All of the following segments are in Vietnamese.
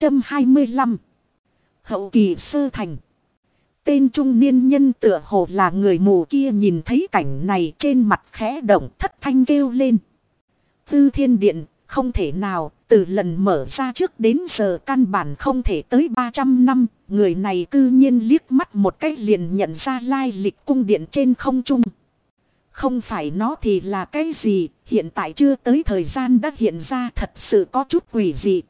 125. Hậu kỳ sơ thành. Tên trung niên nhân tựa hồ là người mù kia nhìn thấy cảnh này trên mặt khẽ động thất thanh kêu lên. Tư thiên điện, không thể nào, từ lần mở ra trước đến giờ căn bản không thể tới 300 năm, người này cư nhiên liếc mắt một cách liền nhận ra lai lịch cung điện trên không trung. Không phải nó thì là cái gì, hiện tại chưa tới thời gian đã hiện ra thật sự có chút quỷ dị.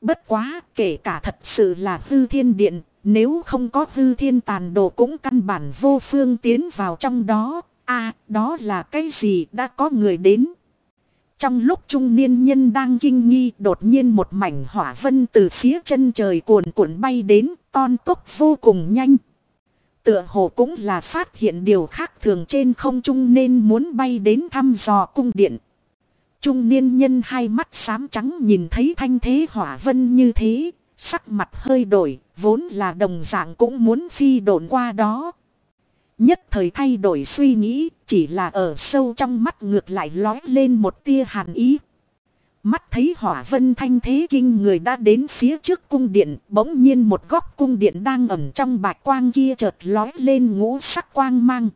Bất quá, kể cả thật sự là hư thiên điện, nếu không có hư thiên tàn đồ cũng căn bản vô phương tiến vào trong đó. a đó là cái gì đã có người đến. Trong lúc trung niên nhân đang kinh nghi đột nhiên một mảnh hỏa vân từ phía chân trời cuồn cuộn bay đến ton tốc vô cùng nhanh. Tựa hồ cũng là phát hiện điều khác thường trên không trung nên muốn bay đến thăm dò cung điện. Trung niên nhân hai mắt xám trắng nhìn thấy thanh thế hỏa vân như thế, sắc mặt hơi đổi, vốn là đồng dạng cũng muốn phi độn qua đó. Nhất thời thay đổi suy nghĩ, chỉ là ở sâu trong mắt ngược lại lói lên một tia hàn ý. Mắt thấy hỏa vân thanh thế kinh người đã đến phía trước cung điện, bỗng nhiên một góc cung điện đang ẩn trong bạch quang kia chợt lói lên ngũ sắc quang mang.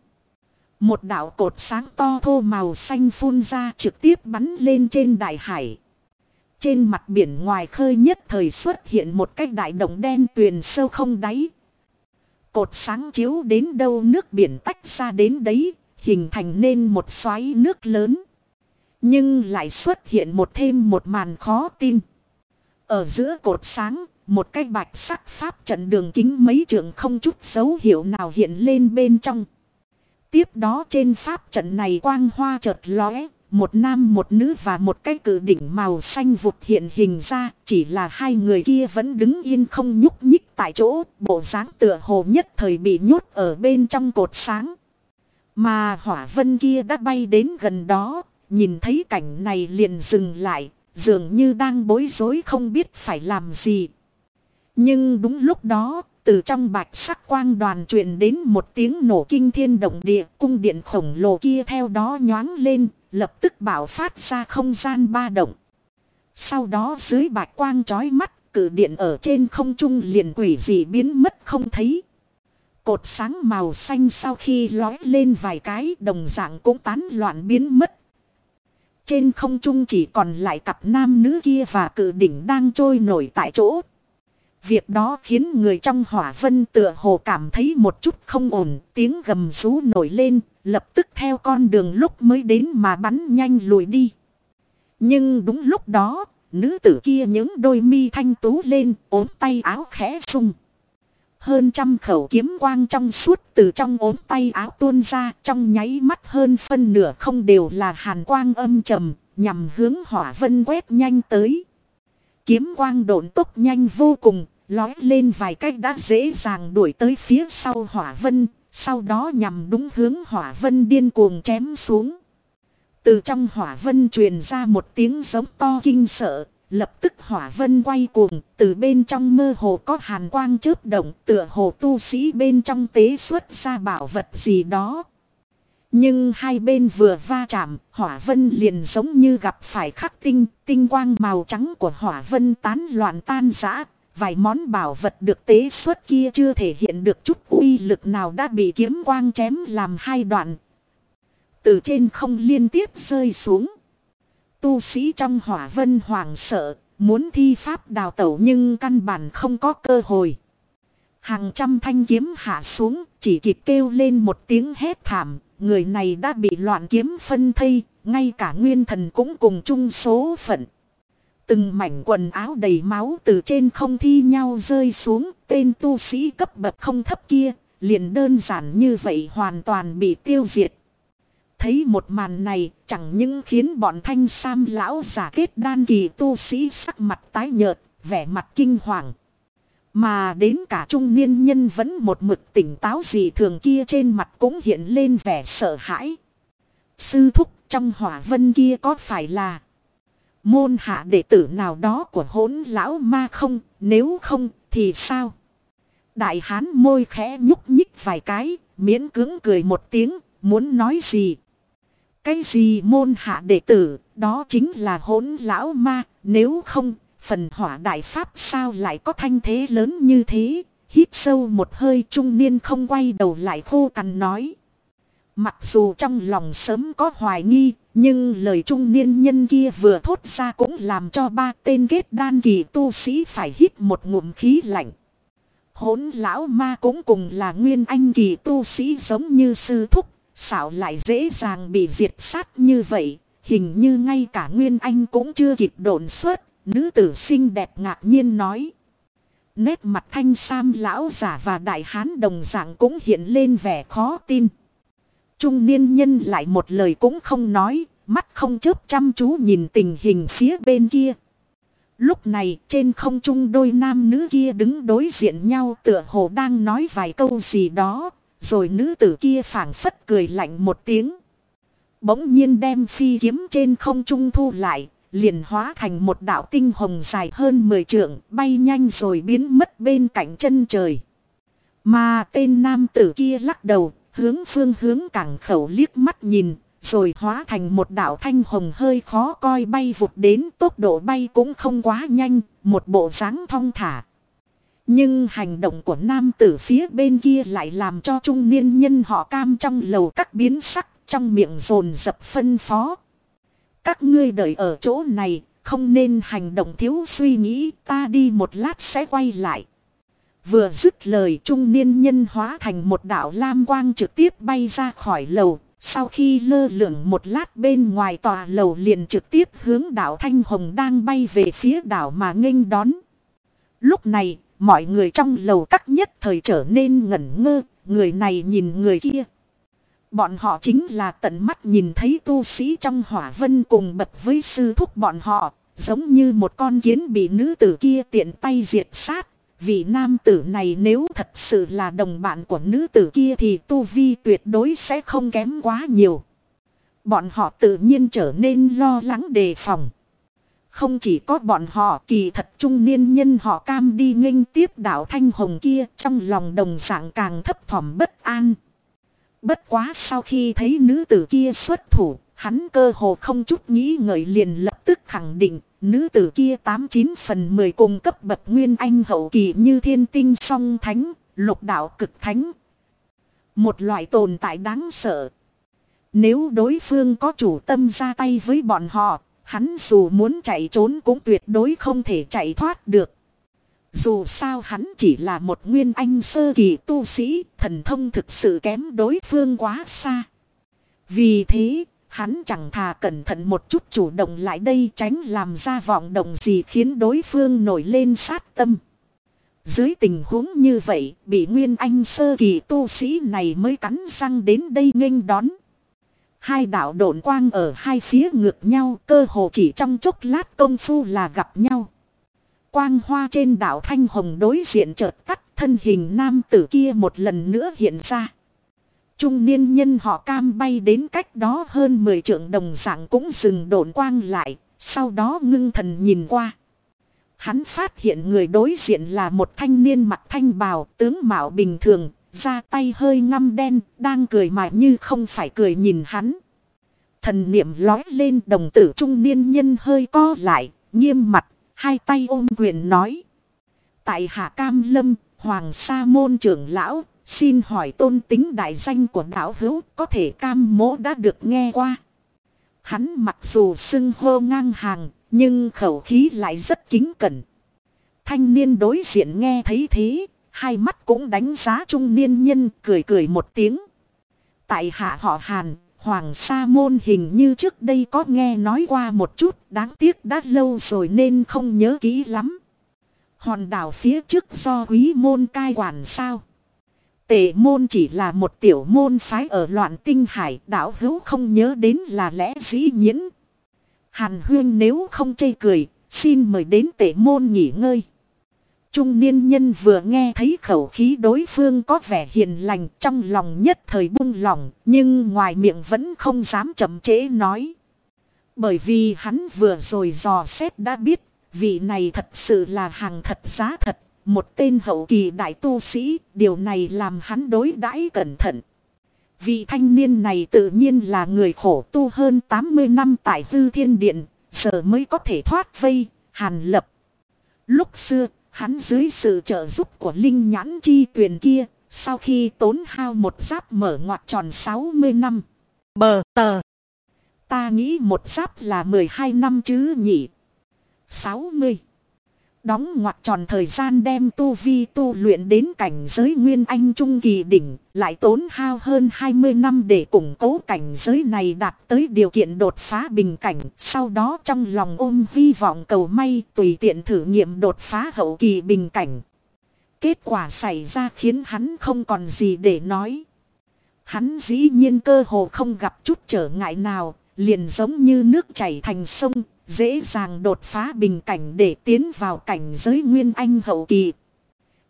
Một đạo cột sáng to thô màu xanh phun ra trực tiếp bắn lên trên đại hải. Trên mặt biển ngoài khơi nhất thời xuất hiện một cái đại động đen tuyền sâu không đáy. Cột sáng chiếu đến đâu nước biển tách ra đến đấy, hình thành nên một xoáy nước lớn. Nhưng lại xuất hiện một thêm một màn khó tin. Ở giữa cột sáng, một cái bạch sắc pháp trận đường kính mấy trường không chút dấu hiệu nào hiện lên bên trong. Tiếp đó trên pháp trận này quang hoa chợt lóe, một nam một nữ và một cái cử đỉnh màu xanh vụt hiện hình ra, chỉ là hai người kia vẫn đứng yên không nhúc nhích tại chỗ, bộ dáng tựa hồ nhất thời bị nhốt ở bên trong cột sáng. Mà hỏa vân kia đã bay đến gần đó, nhìn thấy cảnh này liền dừng lại, dường như đang bối rối không biết phải làm gì. Nhưng đúng lúc đó, từ trong bạch sắc quang đoàn truyền đến một tiếng nổ kinh thiên động địa, cung điện khổng lồ kia theo đó nhoáng lên, lập tức bảo phát ra không gian ba động. Sau đó dưới bạch quang chói mắt, cử điện ở trên không trung liền quỷ dị biến mất không thấy. Cột sáng màu xanh sau khi lói lên vài cái đồng dạng cũng tán loạn biến mất. Trên không trung chỉ còn lại cặp nam nữ kia và cử đỉnh đang trôi nổi tại chỗ. Việc đó khiến người trong hỏa vân tựa hồ cảm thấy một chút không ổn, tiếng gầm rú nổi lên, lập tức theo con đường lúc mới đến mà bắn nhanh lùi đi. Nhưng đúng lúc đó, nữ tử kia những đôi mi thanh tú lên, ốm tay áo khẽ sung. Hơn trăm khẩu kiếm quang trong suốt từ trong ốm tay áo tuôn ra, trong nháy mắt hơn phân nửa không đều là hàn quang âm trầm, nhằm hướng hỏa vân quét nhanh tới. Kiếm quang độn tốc nhanh vô cùng, lói lên vài cách đã dễ dàng đuổi tới phía sau hỏa vân, sau đó nhằm đúng hướng hỏa vân điên cuồng chém xuống. Từ trong hỏa vân truyền ra một tiếng giống to kinh sợ, lập tức hỏa vân quay cuồng, từ bên trong mơ hồ có hàn quang chớp động, tựa hồ tu sĩ bên trong tế xuất ra bảo vật gì đó. Nhưng hai bên vừa va chạm, hỏa vân liền giống như gặp phải khắc tinh, tinh quang màu trắng của hỏa vân tán loạn tan rã, vài món bảo vật được tế xuất kia chưa thể hiện được chút uy lực nào đã bị kiếm quang chém làm hai đoạn. Từ trên không liên tiếp rơi xuống. Tu sĩ trong hỏa vân hoàng sợ, muốn thi pháp đào tẩu nhưng căn bản không có cơ hội. Hàng trăm thanh kiếm hạ xuống, chỉ kịp kêu lên một tiếng hét thảm, người này đã bị loạn kiếm phân thây, ngay cả nguyên thần cũng cùng chung số phận. Từng mảnh quần áo đầy máu từ trên không thi nhau rơi xuống, tên tu sĩ cấp bậc không thấp kia, liền đơn giản như vậy hoàn toàn bị tiêu diệt. Thấy một màn này, chẳng những khiến bọn thanh sam lão giả kết đan kỳ tu sĩ sắc mặt tái nhợt, vẻ mặt kinh hoàng. Mà đến cả trung niên nhân vẫn một mực tỉnh táo gì thường kia trên mặt cũng hiện lên vẻ sợ hãi. Sư thúc trong hỏa vân kia có phải là Môn hạ đệ tử nào đó của hỗn lão ma không, nếu không thì sao? Đại hán môi khẽ nhúc nhích vài cái, miễn cứng cười một tiếng, muốn nói gì? Cái gì môn hạ đệ tử, đó chính là hỗn lão ma, nếu không phần hỏa đại pháp sao lại có thanh thế lớn như thế. Hít sâu một hơi trung niên không quay đầu lại khô cằn nói. Mặc dù trong lòng sớm có hoài nghi, nhưng lời trung niên nhân kia vừa thốt ra cũng làm cho ba tên kết đan kỳ tu sĩ phải hít một ngụm khí lạnh. Hốn lão ma cũng cùng là nguyên anh kỳ tu sĩ giống như sư thúc, xảo lại dễ dàng bị diệt sát như vậy, hình như ngay cả nguyên anh cũng chưa kịp đồn xuất, nữ tử xinh đẹp ngạc nhiên nói. Nét mặt thanh sam lão giả và đại hán đồng dạng cũng hiện lên vẻ khó tin. Trung niên nhân lại một lời cũng không nói, mắt không chớp chăm chú nhìn tình hình phía bên kia. Lúc này trên không trung đôi nam nữ kia đứng đối diện nhau tựa hồ đang nói vài câu gì đó, rồi nữ tử kia phảng phất cười lạnh một tiếng. Bỗng nhiên đem phi kiếm trên không trung thu lại, liền hóa thành một đạo tinh hồng dài hơn 10 trượng, bay nhanh rồi biến mất bên cạnh chân trời. Mà tên nam tử kia lắc đầu, hướng phương hướng cảng khẩu liếc mắt nhìn, rồi hóa thành một đạo thanh hồng hơi khó coi bay vụt đến tốc độ bay cũng không quá nhanh, một bộ dáng thong thả. Nhưng hành động của nam tử phía bên kia lại làm cho trung niên nhân họ cam trong lầu các biến sắc trong miệng rồn dập phân phó. Các ngươi đợi ở chỗ này, không nên hành động thiếu suy nghĩ, ta đi một lát sẽ quay lại. Vừa dứt lời trung niên nhân hóa thành một đạo lam quang trực tiếp bay ra khỏi lầu. Sau khi lơ lửng một lát bên ngoài tòa lầu liền trực tiếp hướng đảo Thanh Hồng đang bay về phía đảo mà nghênh đón. Lúc này, mọi người trong lầu các nhất thời trở nên ngẩn ngơ, người này nhìn người kia. Bọn họ chính là tận mắt nhìn thấy tu sĩ trong hỏa vân cùng bật với sư thúc bọn họ, giống như một con kiến bị nữ tử kia tiện tay diệt sát. Vị nam tử này nếu thật sự là đồng bạn của nữ tử kia thì tu vi tuyệt đối sẽ không kém quá nhiều. Bọn họ tự nhiên trở nên lo lắng đề phòng. Không chỉ có bọn họ kỳ thật trung niên nhân họ cam đi nghênh tiếp đạo thanh hồng kia trong lòng đồng dạng càng thấp thỏm bất an. Bất quá sau khi thấy nữ tử kia xuất thủ, hắn cơ hồ không chút nghĩ ngợi liền lập tức khẳng định, nữ tử kia 89 phần 10 cùng cấp bậc nguyên anh hậu kỳ như thiên tinh song thánh, lục đạo cực thánh. Một loại tồn tại đáng sợ. Nếu đối phương có chủ tâm ra tay với bọn họ, hắn dù muốn chạy trốn cũng tuyệt đối không thể chạy thoát được. Dù sao hắn chỉ là một nguyên anh sơ kỳ tu sĩ, thần thông thực sự kém đối phương quá xa. Vì thế, hắn chẳng thà cẩn thận một chút chủ động lại đây tránh làm ra vọng động gì khiến đối phương nổi lên sát tâm. Dưới tình huống như vậy, bị nguyên anh sơ kỳ tu sĩ này mới cắn răng đến đây nghênh đón. Hai đạo độn quang ở hai phía ngược nhau cơ hồ chỉ trong chốc lát công phu là gặp nhau. Quang hoa trên đảo Thanh Hồng đối diện chợt tắt thân hình nam tử kia một lần nữa hiện ra. Trung niên nhân họ cam bay đến cách đó hơn 10 trượng đồng dạng cũng dừng độn quang lại, sau đó ngưng thần nhìn qua. Hắn phát hiện người đối diện là một thanh niên mặt thanh bào, tướng mạo bình thường, da tay hơi ngăm đen, đang cười mà như không phải cười nhìn hắn. Thần niệm lói lên đồng tử trung niên nhân hơi co lại, nghiêm mặt, hai tay ôm quyền nói. Tại hạ cam lâm, hoàng sa môn trưởng lão, xin hỏi tôn tính đại danh của đạo hữu có thể cam mỗ đã được nghe qua. Hắn mặc dù xưng hô ngang hàng, nhưng khẩu khí lại rất kính cẩn. Thanh niên đối diện nghe thấy thế, hai mắt cũng đánh giá trung niên nhân cười cười một tiếng. Tại hạ họ Hàn, Hoàng Sa Môn hình như trước đây có nghe nói qua một chút, đáng tiếc đã lâu rồi nên không nhớ kỹ lắm. Hòn đảo phía trước do quý môn cai quản sao? Tề môn chỉ là một tiểu môn phái ở loạn tinh hải, đảo hữu không nhớ đến là lẽ dĩ nhiễn. Hàn huyên nếu không chê cười, xin mời đến Tề môn nghỉ ngơi. Trung niên nhân vừa nghe thấy khẩu khí đối phương có vẻ hiền lành trong lòng nhất thời buông lòng, nhưng ngoài miệng vẫn không dám chậm trễ nói. Bởi vì hắn vừa rồi dò xét đã biết, vị này thật sự là hàng thật giá thật, một tên hậu kỳ đại tu sĩ, điều này làm hắn đối đãi cẩn thận. Vị thanh niên này tự nhiên là người khổ tu hơn 80 năm tại hư thiên điện, giờ mới có thể thoát vây, hàn lập. Lúc xưa, hắn dưới sự trợ giúp của linh nhãn chi tuyển kia, sau khi tốn hao một giáp mở ngoặt tròn 60 năm. Bờ tờ. Ta nghĩ một giáp là 12 năm chứ nhỉ. 60. Đóng ngoặt tròn thời gian đem tu vi tu luyện đến cảnh giới nguyên anh trung kỳ đỉnh, lại tốn hao hơn 20 năm để củng cố cảnh giới này đạt tới điều kiện đột phá bình cảnh. Sau đó trong lòng ôm hy vọng cầu may tùy tiện thử nghiệm đột phá hậu kỳ bình cảnh. Kết quả xảy ra khiến hắn không còn gì để nói. Hắn dĩ nhiên cơ hồ không gặp chút trở ngại nào, liền giống như nước chảy thành sông, dễ dàng đột phá bình cảnh để tiến vào cảnh giới nguyên anh hậu kỳ.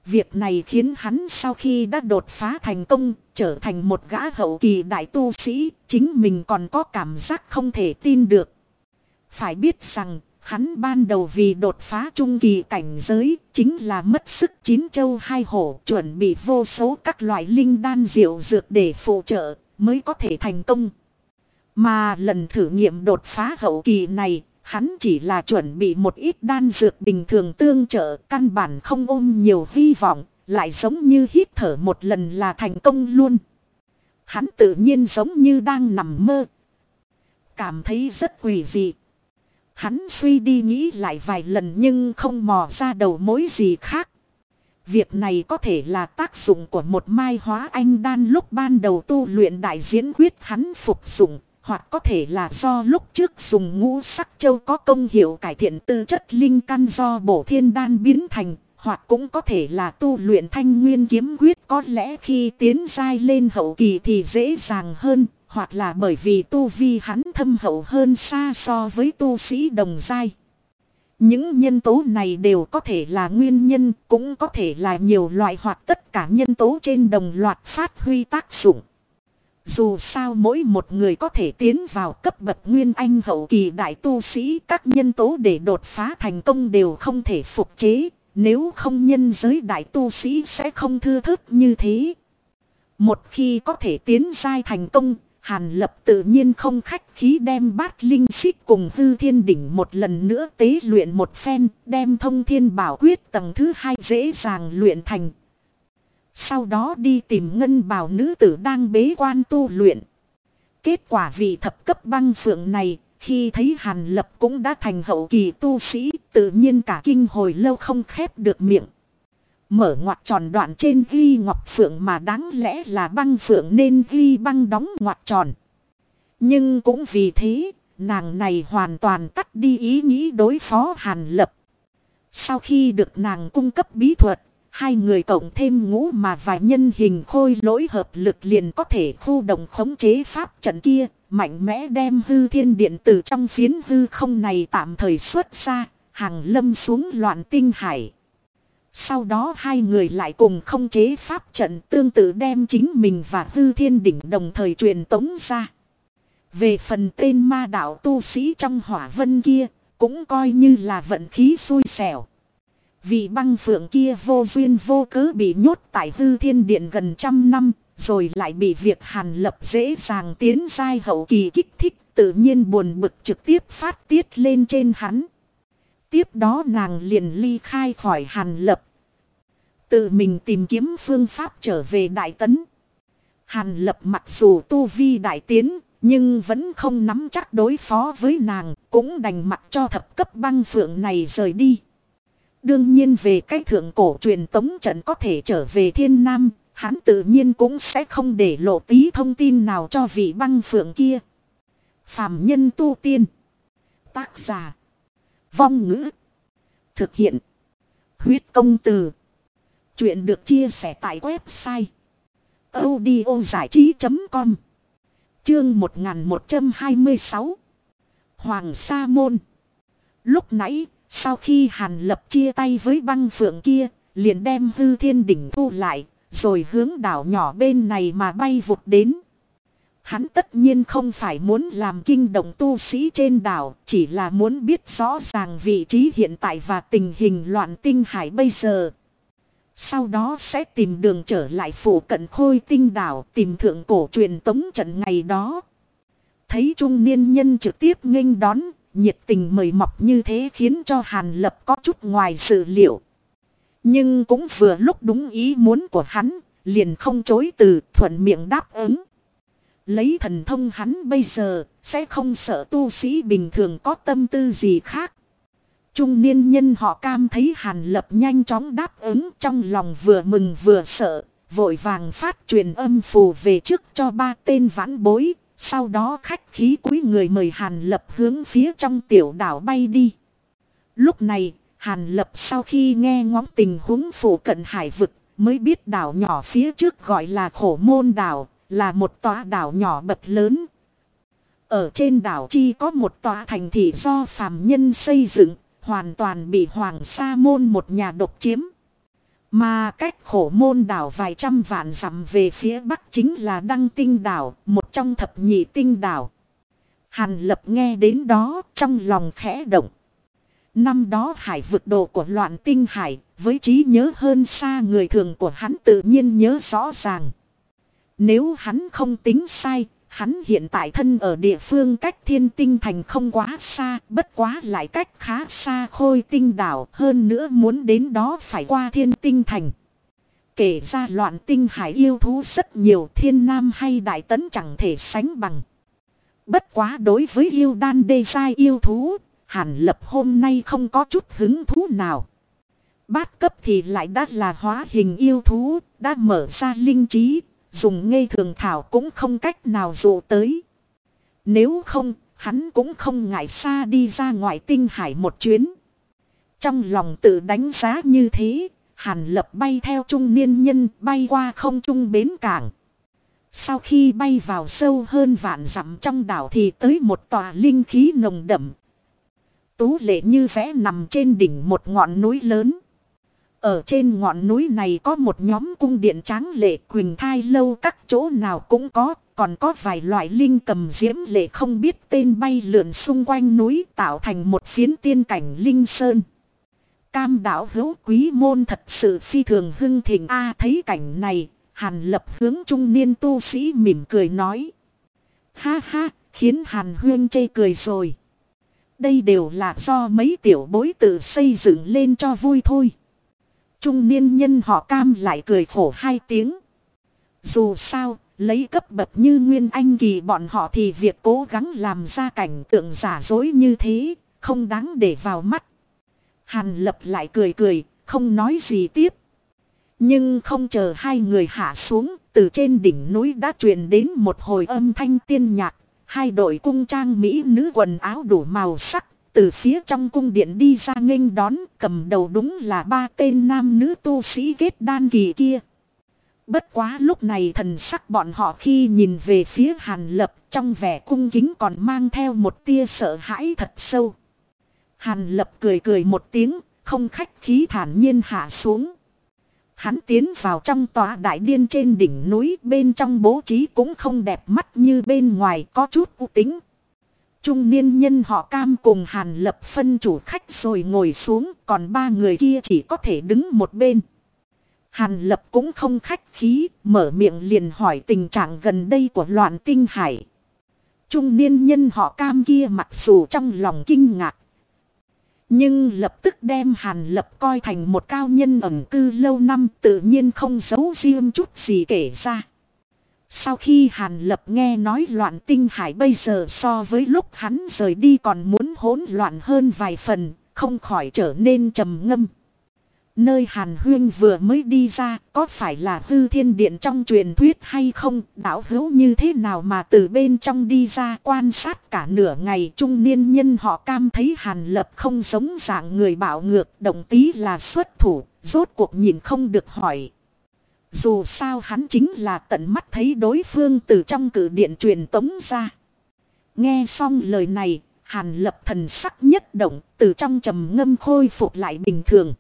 Việc này khiến hắn sau khi đã đột phá thành công, trở thành một gã hậu kỳ đại tu sĩ, chính mình còn có cảm giác không thể tin được. Phải biết rằng, hắn ban đầu vì đột phá trung kỳ cảnh giới, chính là mất sức chín châu hai hổ, chuẩn bị vô số các loại linh đan diệu dược để phụ trợ, mới có thể thành công. Mà lần thử nghiệm đột phá hậu kỳ này, Hắn chỉ là chuẩn bị một ít đan dược bình thường tương trợ căn bản không ôm nhiều hy vọng, lại giống như hít thở một lần là thành công luôn. Hắn tự nhiên giống như đang nằm mơ. Cảm thấy rất quỷ dị. Hắn suy đi nghĩ lại vài lần nhưng không mò ra đầu mối gì khác. Việc này có thể là tác dụng của một mai hóa anh đan lúc ban đầu tu luyện đại diễn quyết hắn phục dụng hoặc có thể là do lúc trước dùng ngũ sắc châu có công hiệu cải thiện tư chất linh căn do bổ thiên đan biến thành, hoặc cũng có thể là tu luyện thanh nguyên kiếm quyết có lẽ khi tiến giai lên hậu kỳ thì dễ dàng hơn, hoặc là bởi vì tu vi hắn thâm hậu hơn xa so với tu sĩ đồng giai. Những nhân tố này đều có thể là nguyên nhân, cũng có thể là nhiều loại hoặc tất cả nhân tố trên đồng loạt phát huy tác dụng. Dù sao mỗi một người có thể tiến vào cấp bậc nguyên anh hậu kỳ đại tu sĩ các nhân tố để đột phá thành công đều không thể phục chế, nếu không nhân giới đại tu sĩ sẽ không thưa thức như thế. Một khi có thể tiến giai thành công, Hàn Lập tự nhiên không khách khí đem bát linh xích cùng hư thiên đỉnh một lần nữa tế luyện một phen, đem thông thiên bảo quyết tầng thứ hai dễ dàng luyện thành sau đó đi tìm ngân bào nữ tử đang bế quan tu luyện. Kết quả vị thập cấp băng phượng này, khi thấy Hàn Lập cũng đã thành hậu kỳ tu sĩ, tự nhiên cả kinh hồi lâu không khép được miệng. Mở ngoặt tròn đoạn trên ghi ngọc phượng mà đáng lẽ là băng phượng nên ghi băng đóng ngoặt tròn. Nhưng cũng vì thế, nàng này hoàn toàn tắt đi ý nghĩ đối phó Hàn Lập. Sau khi được nàng cung cấp bí thuật, Hai người cộng thêm ngũ mà vài nhân hình khôi lỗi hợp lực liền có thể khu động khống chế pháp trận kia, mạnh mẽ đem hư thiên điện từ trong phiến hư không này tạm thời xuất ra, hàng lâm xuống loạn tinh hải. Sau đó hai người lại cùng không chế pháp trận tương tự đem chính mình và hư thiên đỉnh đồng thời truyền tống ra. Về phần tên ma đạo tu sĩ trong hỏa vân kia, cũng coi như là vận khí xui xẻo. Vì băng phượng kia vô duyên vô cớ bị nhốt tại hư thiên điện gần trăm năm, rồi lại bị việc hàn lập dễ dàng tiến giai hậu kỳ kích thích, tự nhiên buồn bực trực tiếp phát tiết lên trên hắn. Tiếp đó nàng liền ly khai khỏi hàn lập. Tự mình tìm kiếm phương pháp trở về đại tấn. Hàn lập mặc dù tu vi đại tiến, nhưng vẫn không nắm chắc đối phó với nàng, cũng đành mặc cho thập cấp băng phượng này rời đi. Đương nhiên về cách thượng cổ truyền tống trận có thể trở về thiên nam, hắn tự nhiên cũng sẽ không để lộ tí thông tin nào cho vị băng phượng kia. Phạm nhân tu tiên. Tác giả. Vong ngữ. Thực hiện. Huyết công từ. Chuyện được chia sẻ tại website. audiozảichí.com Chương 1126 Hoàng Sa Môn Lúc nãy sau khi Hàn Lập chia tay với băng phượng kia, liền đem hư thiên đỉnh thu lại, rồi hướng đảo nhỏ bên này mà bay vụt đến. Hắn tất nhiên không phải muốn làm kinh động tu sĩ trên đảo, chỉ là muốn biết rõ ràng vị trí hiện tại và tình hình loạn tinh hải bây giờ. Sau đó sẽ tìm đường trở lại phủ cận khôi tinh đảo tìm thượng cổ truyền tống trận ngày đó. Thấy trung niên nhân trực tiếp nghênh đón, nhiệt tình mời mọc như thế khiến cho Hàn Lập có chút ngoài sự liệu. Nhưng cũng vừa lúc đúng ý muốn của hắn, liền không chối từ thuận miệng đáp ứng. Lấy thần thông hắn bây giờ, sẽ không sợ tu sĩ bình thường có tâm tư gì khác. Trung niên nhân họ cam thấy Hàn Lập nhanh chóng đáp ứng trong lòng vừa mừng vừa sợ, vội vàng phát truyền âm phù về trước cho ba tên vãn bối, sau đó khách khí cuối người mời Hàn Lập hướng phía trong tiểu đảo bay đi. Lúc này, Hàn Lập sau khi nghe ngóng tình huống phủ cận hải vực, mới biết đảo nhỏ phía trước gọi là khổ môn đảo, là một tòa đảo nhỏ bậc lớn. Ở trên đảo chi có một tòa thành thị do phàm nhân xây dựng, hoàn toàn bị Hoàng Sa Môn một nhà độc chiếm. Mà cách khổ môn đảo vài trăm vạn dặm về phía bắc chính là Đăng Tinh đảo, một trong thập nhị tinh đảo. Hàn lập nghe đến đó trong lòng khẽ động. Năm đó hải vực độ của loạn tinh hải, với trí nhớ hơn xa người thường của hắn tự nhiên nhớ rõ ràng. Nếu hắn không tính sai, hắn hiện tại thân ở địa phương cách thiên tinh thành không quá xa, bất quá lại cách khá xa khôi tinh đảo, hơn nữa muốn đến đó phải qua thiên tinh thành. Kể ra loạn tinh hải yêu thú rất nhiều thiên nam hay đại tấn chẳng thể sánh bằng. Bất quá đối với yêu đan đê sai yêu thú, hàn lập hôm nay không có chút hứng thú nào. Bát cấp thì lại đã là hóa hình yêu thú, đã mở ra linh trí, dùng ngây thường thảo cũng không cách nào dụ tới. Nếu không, hắn cũng không ngại xa đi ra ngoài tinh hải một chuyến. Trong lòng tự đánh giá như thế, hàn lập bay theo trung niên nhân bay qua không trung bến cảng. Sau khi bay vào sâu hơn vạn dặm trong đảo thì tới một tòa linh khí nồng đậm. Tú lệ như vẽ nằm trên đỉnh một ngọn núi lớn. Ở trên ngọn núi này có một nhóm cung điện tráng lệ quỳnh thai lâu các chỗ nào cũng có, còn có vài loại linh cầm diễm lệ không biết tên bay lượn xung quanh núi tạo thành một phiến tiên cảnh linh sơn. Cam đảo hữu quý môn thật sự phi thường hưng thịnh A thấy cảnh này, hàn lập hướng trung niên tu sĩ mỉm cười nói. Ha ha, khiến hàn huyên chê cười rồi. Đây đều là do mấy tiểu bối tự xây dựng lên cho vui thôi. Trung niên nhân họ cam lại cười khổ hai tiếng. Dù sao, lấy cấp bậc như Nguyên Anh Kỳ bọn họ thì việc cố gắng làm ra cảnh tượng giả dối như thế, không đáng để vào mắt. Hàn lập lại cười cười, không nói gì tiếp. Nhưng không chờ hai người hạ xuống, từ trên đỉnh núi đã truyền đến một hồi âm thanh tiên nhạc. Hai đội cung trang mỹ nữ quần áo đủ màu sắc, từ phía trong cung điện đi ra nghênh đón cầm đầu đúng là ba tên nam nữ tu sĩ kết đan kỳ kia. Bất quá lúc này thần sắc bọn họ khi nhìn về phía Hàn Lập trong vẻ cung kính còn mang theo một tia sợ hãi thật sâu. Hàn Lập cười cười một tiếng, không khách khí thản nhiên hạ xuống. Hắn tiến vào trong tòa đại điên trên đỉnh núi bên trong bố trí cũng không đẹp mắt như bên ngoài có chút u tính. Trung niên nhân họ cam cùng hàn lập phân chủ khách rồi ngồi xuống, còn ba người kia chỉ có thể đứng một bên. Hàn lập cũng không khách khí, mở miệng liền hỏi tình trạng gần đây của loạn tinh hải. Trung niên nhân họ cam kia mặc dù trong lòng kinh ngạc. Nhưng lập tức đem hàn lập coi thành một cao nhân ẩn cư lâu năm, tự nhiên không giấu riêng chút gì kể ra. Sau khi Hàn Lập nghe nói loạn tinh hải bây giờ so với lúc hắn rời đi còn muốn hỗn loạn hơn vài phần, không khỏi trở nên trầm ngâm. Nơi Hàn Huyên vừa mới đi ra có phải là hư thiên điện trong truyền thuyết hay không đảo hữu như thế nào mà từ bên trong đi ra quan sát cả nửa ngày trung niên nhân họ cam thấy Hàn Lập không giống dạng người bạo ngược động tí là xuất thủ, rốt cuộc nhìn không được hỏi. Dù sao hắn chính là tận mắt thấy đối phương từ trong cử điện truyền tống ra. Nghe xong lời này, hàn lập thần sắc nhất động từ trong trầm ngâm khôi phục lại bình thường.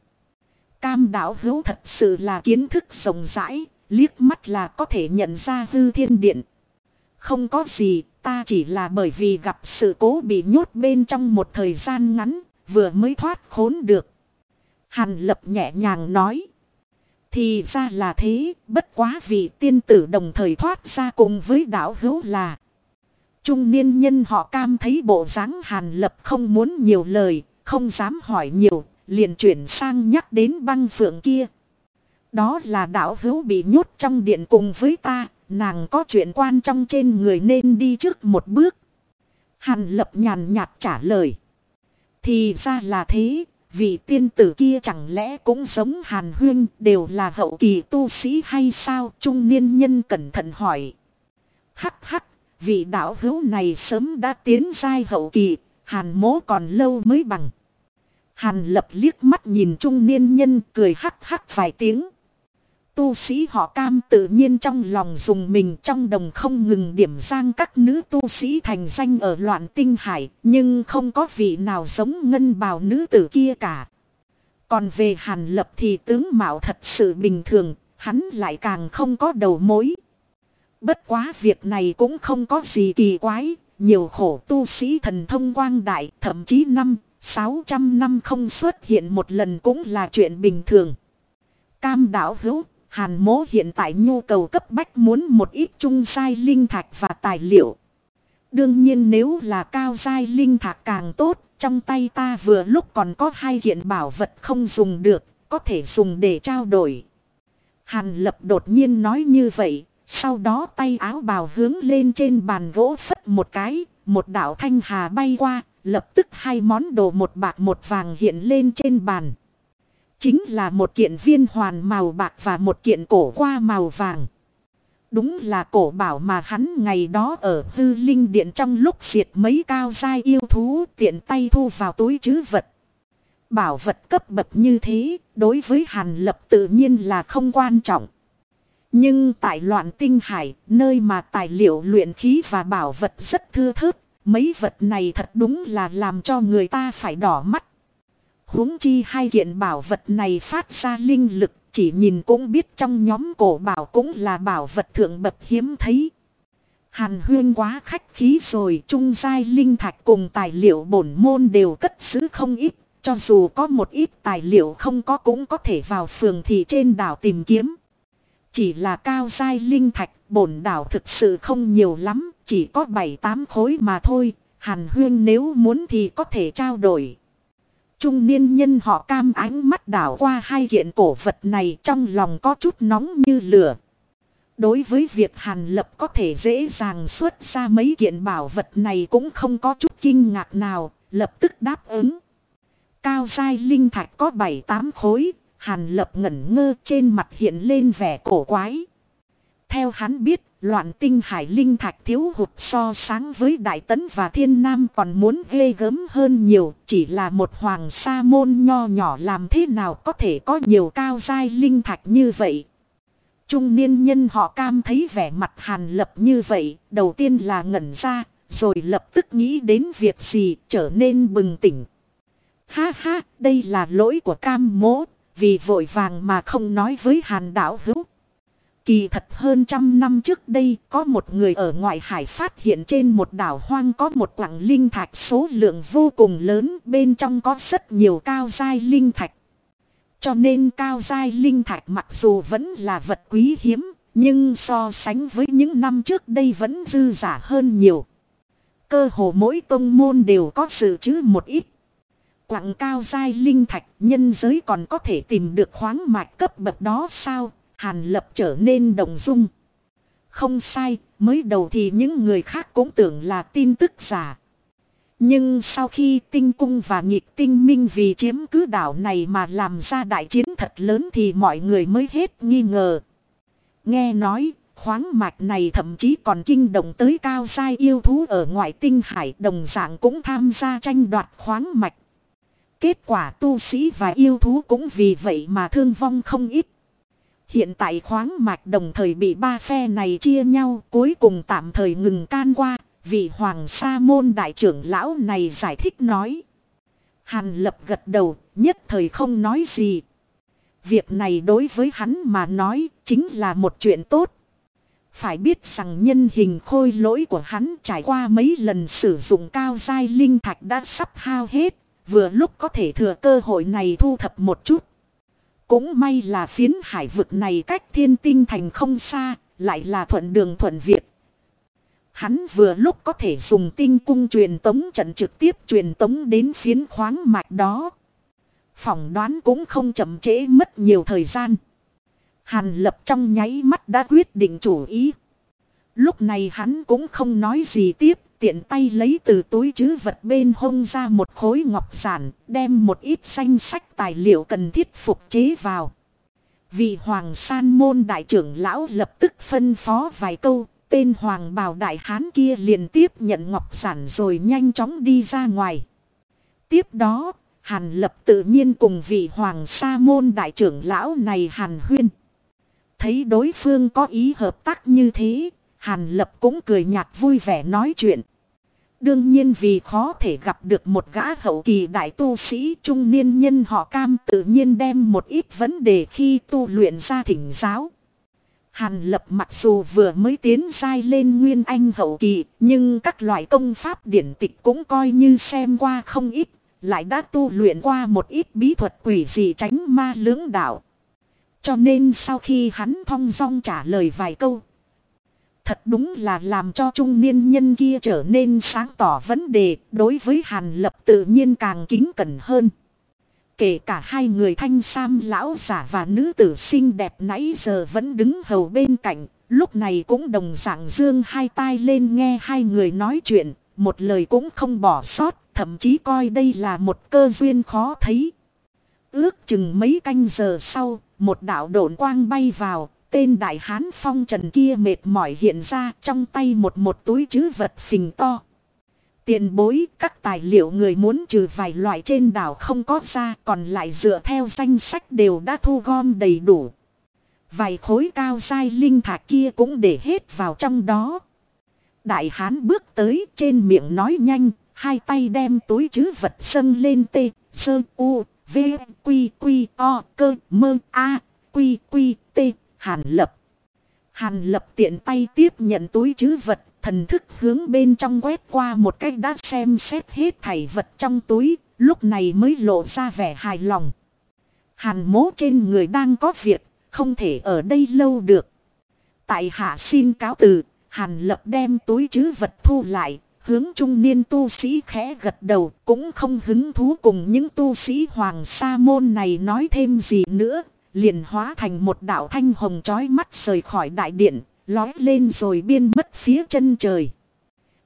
Cam đảo hữu thật sự là kiến thức rộng rãi, liếc mắt là có thể nhận ra hư thiên điện. Không có gì, ta chỉ là bởi vì gặp sự cố bị nhốt bên trong một thời gian ngắn, vừa mới thoát khốn được. Hàn lập nhẹ nhàng nói. Thì ra là thế, bất quá vì tiên tử đồng thời thoát ra cùng với đảo hữu là. Trung niên nhân họ cam thấy bộ dáng hàn lập không muốn nhiều lời, không dám hỏi nhiều, liền chuyển sang nhắc đến băng phượng kia. Đó là đạo hữu bị nhốt trong điện cùng với ta, nàng có chuyện quan trong trên người nên đi trước một bước. Hàn lập nhàn nhạt trả lời. Thì ra là thế, vị tiên tử kia chẳng lẽ cũng giống hàn huyên đều là hậu kỳ tu sĩ hay sao? Trung niên nhân cẩn thận hỏi. Hắc hắc, vị đạo hữu này sớm đã tiến giai hậu kỳ, hàn mố còn lâu mới bằng. Hàn lập liếc mắt nhìn trung niên nhân cười hắc hắc vài tiếng. Tu sĩ họ cam tự nhiên trong lòng dùng mình trong đồng không ngừng điểm giang các nữ tu sĩ thành danh ở loạn tinh hải, nhưng không có vị nào giống ngân bào nữ tử kia cả. Còn về hàn lập thì tướng mạo thật sự bình thường, hắn lại càng không có đầu mối. Bất quá việc này cũng không có gì kỳ quái, nhiều khổ tu sĩ thần thông quang đại, thậm chí năm, sáu trăm năm không xuất hiện một lần cũng là chuyện bình thường. Cam đảo hữu, hàn mố hiện tại nhu cầu cấp bách muốn một ít trung sai linh thạch và tài liệu. Đương nhiên nếu là cao sai linh thạch càng tốt, trong tay ta vừa lúc còn có hai hiện bảo vật không dùng được, có thể dùng để trao đổi. Hàn lập đột nhiên nói như vậy, sau đó tay áo bào hướng lên trên bàn gỗ phất một cái, một đạo thanh hà bay qua, lập tức hai món đồ một bạc một vàng hiện lên trên bàn. Chính là một kiện viên hoàn màu bạc và một kiện cổ qua màu vàng. Đúng là cổ bảo mà hắn ngày đó ở hư linh điện trong lúc diệt mấy cao giai yêu thú tiện tay thu vào túi chứ vật. Bảo vật cấp bậc như thế, đối với Hàn Lập tự nhiên là không quan trọng. Nhưng tại loạn tinh hải, nơi mà tài liệu luyện khí và bảo vật rất thưa thớt, mấy vật này thật đúng là làm cho người ta phải đỏ mắt huống chi hai kiện bảo vật này phát ra linh lực, chỉ nhìn cũng biết trong nhóm cổ bảo cũng là bảo vật thượng bậc hiếm thấy. Hàn huyên quá khách khí rồi, trung giai linh thạch cùng tài liệu bổn môn đều cất giữ không ít, cho dù có một ít tài liệu không có cũng có thể vào phường thị trên đảo tìm kiếm. Chỉ là cao giai linh thạch, bổn đảo thực sự không nhiều lắm, chỉ có 7-8 khối mà thôi, Hàn huyên nếu muốn thì có thể trao đổi. Trung niên nhân họ cam ánh mắt đảo qua hai kiện cổ vật này trong lòng có chút nóng như lửa. Đối với việc Hàn Lập có thể dễ dàng xuất ra mấy kiện bảo vật này cũng không có chút kinh ngạc nào, lập tức đáp ứng. Cao dai linh thạch có 7-8 khối, Hàn Lập ngẩn ngơ trên mặt hiện lên vẻ cổ quái. Theo hắn biết, loạn tinh hải linh thạch thiếu hụt so sáng với Đại Tấn và Thiên Nam còn muốn ghê gớm hơn nhiều. Chỉ là một hoàng sa môn nho nhỏ làm thế nào có thể có nhiều cao giai linh thạch như vậy. Trung niên nhân họ cam thấy vẻ mặt hàn lập như vậy, đầu tiên là ngẩn ra, rồi lập tức nghĩ đến việc gì trở nên bừng tỉnh. Ha ha, đây là lỗi của cam mỗ vì vội vàng mà không nói với hàn đảo hữu. Kỳ thật hơn trăm năm trước đây, có một người ở ngoại hải phát hiện trên một đảo hoang có một quặng linh thạch số lượng vô cùng lớn, bên trong có rất nhiều cao giai linh thạch. Cho nên cao giai linh thạch mặc dù vẫn là vật quý hiếm, nhưng so sánh với những năm trước đây vẫn dư giả hơn nhiều. Cơ hồ mỗi tông môn đều có sự chứ một ít. Quặng cao giai linh thạch nhân giới còn có thể tìm được khoáng mạch cấp bậc đó sao Hàn lập trở nên đồng dung. Không sai, mới đầu thì những người khác cũng tưởng là tin tức giả. Nhưng sau khi tinh cung và nhịp tinh minh vì chiếm cứ đảo này mà làm ra đại chiến thật lớn thì mọi người mới hết nghi ngờ. Nghe nói, khoáng mạch này thậm chí còn kinh động tới cao sai yêu thú ở ngoại tinh hải đồng dạng cũng tham gia tranh đoạt khoáng mạch. Kết quả tu sĩ và yêu thú cũng vì vậy mà thương vong không ít. Hiện tại khoáng mạch đồng thời bị ba phe này chia nhau, cuối cùng tạm thời ngừng can qua. Vị hoàng sa môn đại trưởng lão này giải thích nói. Hàn lập gật đầu, nhất thời không nói gì. Việc này đối với hắn mà nói chính là một chuyện tốt. Phải biết rằng nhân hình khôi lỗi của hắn trải qua mấy lần sử dụng cao giai linh thạch đã sắp hao hết. Vừa lúc có thể thừa cơ hội này thu thập một chút. Cũng may là phiến hải vực này cách thiên tinh thành không xa, lại là thuận đường thuận Việt. Hắn vừa lúc có thể dùng tinh cung truyền tống trận trực tiếp truyền tống đến phiến khoáng mạch đó. Phỏng đoán cũng không chậm trễ mất nhiều thời gian. Hàn lập trong nháy mắt đã quyết định chủ ý. Lúc này hắn cũng không nói gì tiếp, tiện tay lấy từ túi chứ vật bên hông ra một khối ngọc giản, đem một ít danh sách tài liệu cần thiết phục chế vào. Vị hoàng san môn đại trưởng lão lập tức phân phó vài câu, tên hoàng bào đại hán kia liền tiếp nhận ngọc giản rồi nhanh chóng đi ra ngoài. Tiếp đó, Hàn lập tự nhiên cùng vị hoàng sa môn đại trưởng lão này Hàn huyên. Thấy đối phương có ý hợp tác như thế, Hàn lập cũng cười nhạt vui vẻ nói chuyện. Đương nhiên vì khó thể gặp được một gã hậu kỳ đại tu sĩ trung niên nhân, họ cam tự nhiên đem một ít vấn đề khi tu luyện ra thỉnh giáo. Hàn lập mặc dù vừa mới tiến dai lên nguyên anh hậu kỳ, nhưng các loại công pháp điển tịch cũng coi như xem qua không ít. Lại đã tu luyện qua một ít bí thuật quỷ dị tránh ma lưỡng đạo. Cho nên sau khi hắn thong dong trả lời vài câu Thật đúng là làm cho trung niên nhân kia trở nên sáng tỏ vấn đề đối với Hàn Lập tự nhiên càng kính cẩn hơn. Kể cả hai người thanh sam lão giả và nữ tử xinh đẹp nãy giờ vẫn đứng hầu bên cạnh, lúc này cũng đồng dạng dương hai tai lên nghe hai người nói chuyện, một lời cũng không bỏ sót, thậm chí coi đây là một cơ duyên khó thấy. Ước chừng mấy canh giờ sau, một đạo độn quang bay vào, Tên đại hán phong trần kia mệt mỏi hiện ra trong tay một một túi chứ vật phình to. Tiền bối các tài liệu người muốn trừ vài loại trên đảo không có ra còn lại dựa theo danh sách đều đã thu gom đầy đủ. Vài khối cao dai linh thạch kia cũng để hết vào trong đó. Đại hán bước tới trên miệng nói nhanh, hai tay đem túi chứ vật sân lên tê, sơ u, v, quy quy o, cơ, mơ, a, quy quy, t, Hàn lập. Hàn lập tiện tay tiếp nhận túi chứ vật, thần thức hướng bên trong quét qua một cách đã xem xét hết thảy vật trong túi, lúc này mới lộ ra vẻ hài lòng. Hàn mố trên người đang có việc, không thể ở đây lâu được. Tại hạ xin cáo từ, hàn lập đem túi chứ vật thu lại, hướng trung niên tu sĩ khẽ gật đầu, cũng không hứng thú cùng những tu sĩ hoàng sa môn này nói thêm gì nữa, liền hóa thành một đạo thanh hồng chói mắt rời khỏi đại điện, lói lên rồi biên mất phía chân trời.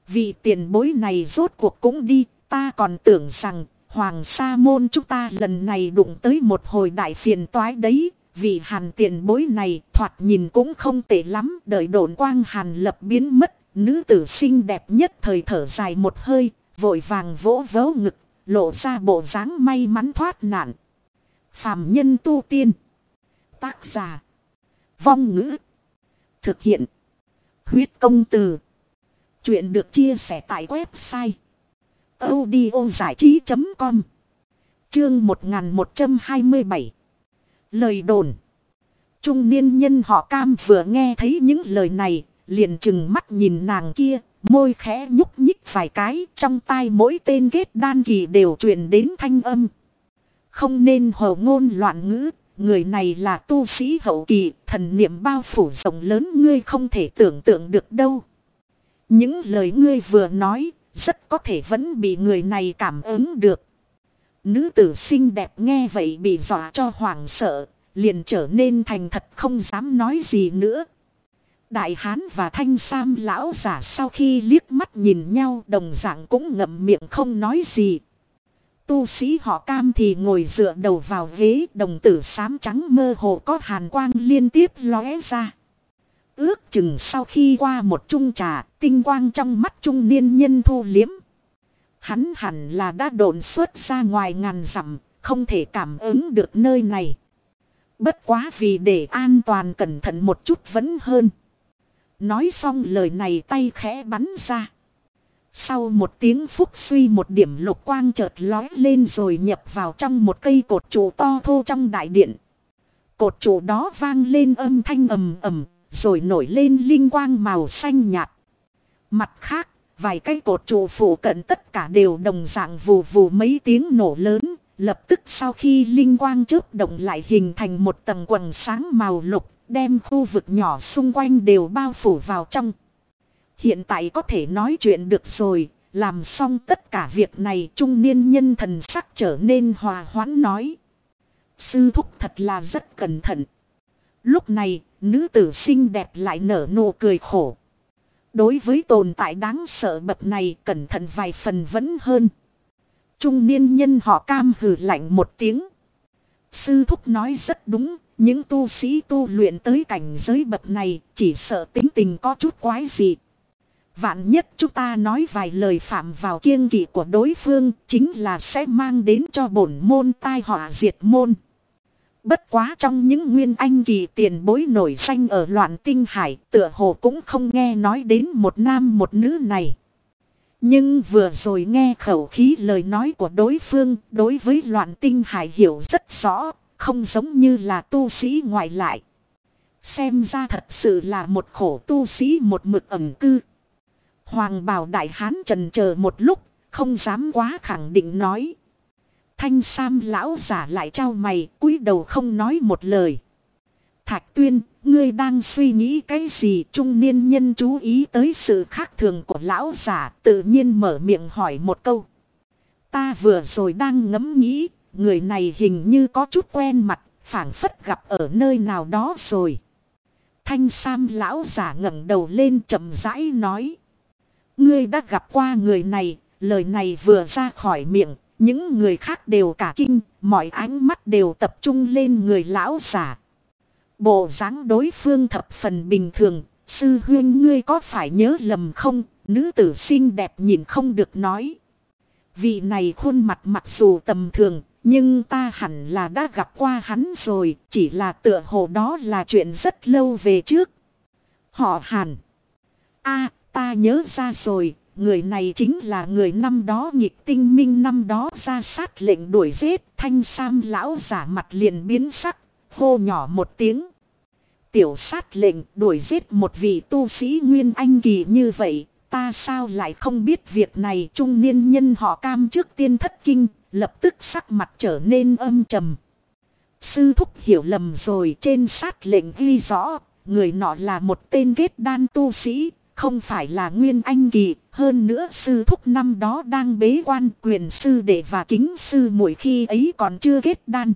Vị tiền bối này rốt cuộc cũng đi, ta còn tưởng rằng Hoàng Sa Môn chúng ta lần này đụng tới một hồi đại phiền toái đấy. Vì hàn tiền bối này thoạt nhìn cũng không tệ lắm. Đợi đồn quang hàn lập biến mất. Nữ tử xinh đẹp nhất thời thở dài một hơi. Vội vàng vỗ vớ ngực. Lộ ra bộ dáng may mắn thoát nạn. Phạm nhân tu tiên. Tác giả. Vong ngữ. Thực hiện. Huyết công từ. Chuyện được chia sẻ tại website. audio trí.com Chương 1127 Lời đồn Trung niên nhân họ cam vừa nghe thấy những lời này, liền chừng mắt nhìn nàng kia, môi khẽ nhúc nhích vài cái, trong tai mỗi tên kết đan kỳ đều truyền đến thanh âm. Không nên hồ ngôn loạn ngữ, Người này là tu sĩ hậu kỳ, thần niệm bao phủ rộng lớn ngươi không thể tưởng tượng được đâu. Những lời ngươi vừa nói, rất có thể vẫn bị người này cảm ứng được. Nữ tử xinh đẹp nghe vậy bị dọa cho hoảng sợ, liền trở nên thành thật không dám nói gì nữa. Đại hán và thanh sam lão giả sau khi liếc mắt nhìn nhau đồng dạng cũng ngậm miệng không nói gì. Tu sĩ họ cam thì ngồi dựa đầu vào ghế đồng tử xám trắng mơ hồ có hàn quang liên tiếp lóe ra. Ước chừng sau khi qua một chung trà, tinh quang trong mắt trung niên nhân thu liếm. Hắn hẳn là đã đồn xuất ra ngoài ngàn dặm, không thể cảm ứng được nơi này. Bất quá vì để an toàn cẩn thận một chút vẫn hơn. Nói xong lời này tay khẽ bắn ra. Sau một tiếng phúc suy một điểm lục quang chợt lói lên rồi nhập vào trong một cây cột trụ to thô trong đại điện. Cột trụ đó vang lên âm thanh ầm ầm, rồi nổi lên linh quang màu xanh nhạt. Mặt khác, vài cây cột trụ phủ cận tất cả đều đồng dạng vù vù mấy tiếng nổ lớn, lập tức sau khi linh quang chớp động lại hình thành một tầng quần sáng màu lục, đem khu vực nhỏ xung quanh đều bao phủ vào trong hiện tại có thể nói chuyện được rồi, làm xong tất cả việc này trung niên nhân thần sắc trở nên hòa hoãn nói. Sư thúc thật là rất cẩn thận. Lúc này, nữ tử xinh đẹp lại nở nụ cười khổ. Đối với tồn tại đáng sợ bậc này cẩn thận vài phần vẫn hơn. Trung niên nhân họ cam hừ lạnh một tiếng. Sư thúc nói rất đúng, những tu sĩ tu luyện tới cảnh giới bậc này chỉ sợ tính tình có chút quái gì. Vạn nhất chúng ta nói vài lời phạm vào kiêng kỵ của đối phương chính là sẽ mang đến cho bổn môn tai họa diệt môn. Bất quá trong những nguyên anh kỳ tiền bối nổi danh ở loạn tinh hải tựa hồ cũng không nghe nói đến một nam một nữ này. Nhưng vừa rồi nghe khẩu khí lời nói của đối phương đối với loạn tinh hải hiểu rất rõ, không giống như là tu sĩ ngoại lại. Xem ra thật sự là một khổ tu sĩ một mực ẩm cư. Hoàng bảo đại hán trần chờ một lúc, không dám quá khẳng định nói. Thanh Sam lão giả lại trao mày, cúi đầu không nói một lời. Thạch tuyên, ngươi đang suy nghĩ cái gì trung niên nhân chú ý tới sự khác thường của lão giả tự nhiên mở miệng hỏi một câu. Ta vừa rồi đang ngẫm nghĩ, người này hình như có chút quen mặt, phảng phất gặp ở nơi nào đó rồi. Thanh Sam lão giả ngẩng đầu lên chậm rãi nói. Ngươi đã gặp qua người này, lời này vừa ra khỏi miệng, những người khác đều cả kinh, mọi ánh mắt đều tập trung lên người lão giả. Bộ dáng đối phương thập phần bình thường, sư huyên ngươi có phải nhớ lầm không, nữ tử xinh đẹp nhìn không được nói. Vị này khuôn mặt mặc dù tầm thường, nhưng ta hẳn là đã gặp qua hắn rồi, chỉ là tựa hồ đó là chuyện rất lâu về trước. Họ hẳn. a ta nhớ ra rồi, người này chính là người năm đó nghịch tinh minh năm đó ra sát lệnh đuổi giết, thanh sam lão giả mặt liền biến sắc, hô nhỏ một tiếng. Tiểu sát lệnh đuổi giết một vị tu sĩ nguyên anh kỳ như vậy, ta sao lại không biết việc này trung niên nhân họ cam trước tiên thất kinh, lập tức sắc mặt trở nên âm trầm. Sư thúc hiểu lầm rồi trên sát lệnh ghi rõ, người nọ là một tên ghét đan tu sĩ, không phải là nguyên anh kỳ, hơn nữa sư thúc năm đó đang bế quan quyền sư đệ và kính sư mỗi khi ấy còn chưa kết đan.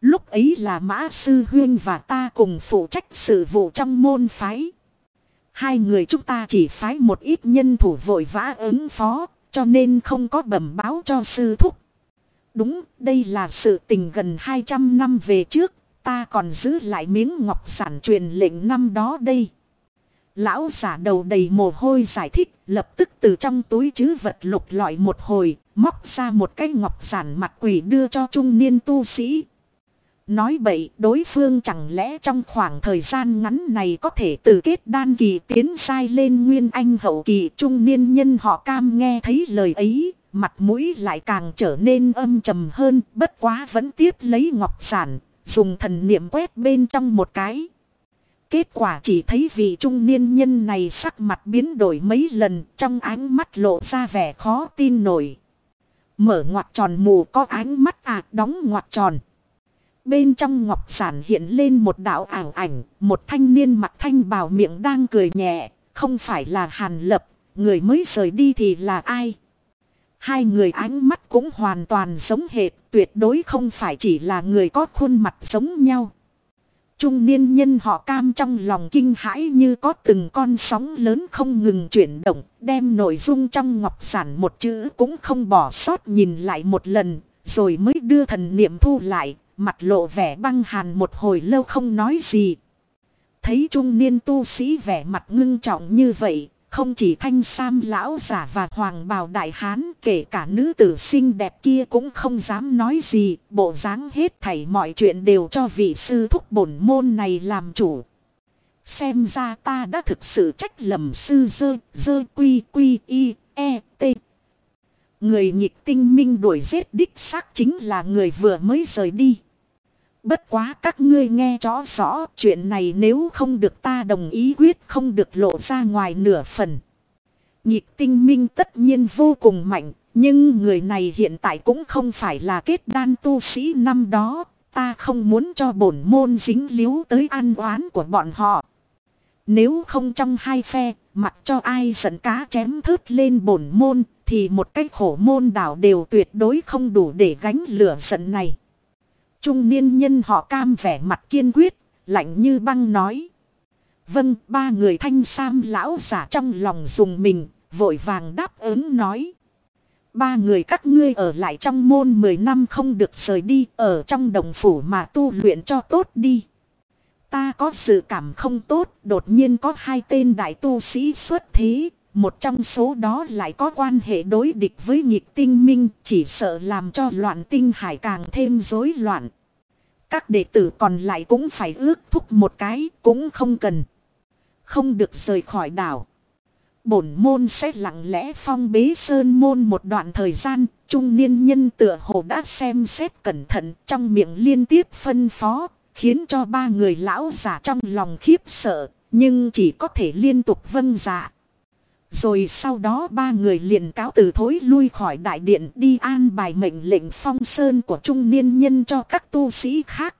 Lúc ấy là mã sư huyên và ta cùng phụ trách sự vụ trong môn phái. Hai người chúng ta chỉ phái một ít nhân thủ vội vã ứng phó, cho nên không có bẩm báo cho sư thúc. Đúng, đây là sự tình gần 200 năm về trước, ta còn giữ lại miếng ngọc sản truyền lệnh năm đó đây. Lão giả đầu đầy mồ hôi giải thích, lập tức từ trong túi chứ vật lục lọi một hồi, móc ra một cái ngọc giản mặt quỷ đưa cho trung niên tu sĩ. Nói bậy, đối phương chẳng lẽ trong khoảng thời gian ngắn này có thể từ kết đan kỳ tiến sai lên nguyên anh hậu kỳ trung niên nhân họ cam nghe thấy lời ấy, mặt mũi lại càng trở nên âm trầm hơn, bất quá vẫn tiếp lấy ngọc giản, dùng thần niệm quét bên trong một cái. Kết quả chỉ thấy vị trung niên nhân này sắc mặt biến đổi mấy lần trong ánh mắt lộ ra vẻ khó tin nổi. Mở ngoặt tròn mù có ánh mắt à đóng ngoặt tròn. Bên trong ngọc sản hiện lên một đạo ảo ảnh, một thanh niên mặc thanh bào miệng đang cười nhẹ, không phải là hàn lập, người mới rời đi thì là ai. Hai người ánh mắt cũng hoàn toàn giống hệt, tuyệt đối không phải chỉ là người có khuôn mặt giống nhau. Trung niên nhân họ cam trong lòng kinh hãi như có từng con sóng lớn không ngừng chuyển động, đem nội dung trong ngọc sản một chữ cũng không bỏ sót nhìn lại một lần, rồi mới đưa thần niệm thu lại, mặt lộ vẻ băng hàn một hồi lâu không nói gì. Thấy trung niên tu sĩ vẻ mặt ngưng trọng như vậy, không chỉ thanh sam lão giả và hoàng bào đại hán kể cả nữ tử xinh đẹp kia cũng không dám nói gì, bộ dáng hết thảy mọi chuyện đều cho vị sư thúc bổn môn này làm chủ. Xem ra ta đã thực sự trách lầm sư dơ, dơ quy quy y, e, t. Người nhịp tinh minh đuổi giết đích xác chính là người vừa mới rời đi. Bất quá các ngươi nghe rõ rõ chuyện này nếu không được ta đồng ý quyết không được lộ ra ngoài nửa phần. Nhịp tinh minh tất nhiên vô cùng mạnh, nhưng người này hiện tại cũng không phải là kết đan tu sĩ năm đó, ta không muốn cho bổn môn dính líu tới an oán của bọn họ. Nếu không trong hai phe, mặc cho ai giận cá chém thớt lên bổn môn, thì một cách khổ môn đảo đều tuyệt đối không đủ để gánh lửa giận này. Trung niên nhân họ cam vẻ mặt kiên quyết, lạnh như băng nói. Vâng, ba người thanh sam lão giả trong lòng dùng mình, vội vàng đáp ứng nói. Ba người các ngươi ở lại trong môn 10 năm không được rời đi, ở trong đồng phủ mà tu luyện cho tốt đi. Ta có sự cảm không tốt, đột nhiên có hai tên đại tu sĩ xuất thế, một trong số đó lại có quan hệ đối địch với nhịp tinh minh, chỉ sợ làm cho loạn tinh hải càng thêm rối loạn. Các đệ tử còn lại cũng phải ước thúc một cái, cũng không cần. Không được rời khỏi đảo. Bổn môn sẽ lặng lẽ phong bế sơn môn một đoạn thời gian, trung niên nhân tựa hồ đã xem xét cẩn thận trong miệng liên tiếp phân phó, khiến cho ba người lão giả trong lòng khiếp sợ, nhưng chỉ có thể liên tục vâng dạ. Rồi sau đó ba người liền cáo từ thối lui khỏi đại điện đi an bài mệnh lệnh phong sơn của trung niên nhân cho các tu sĩ khác.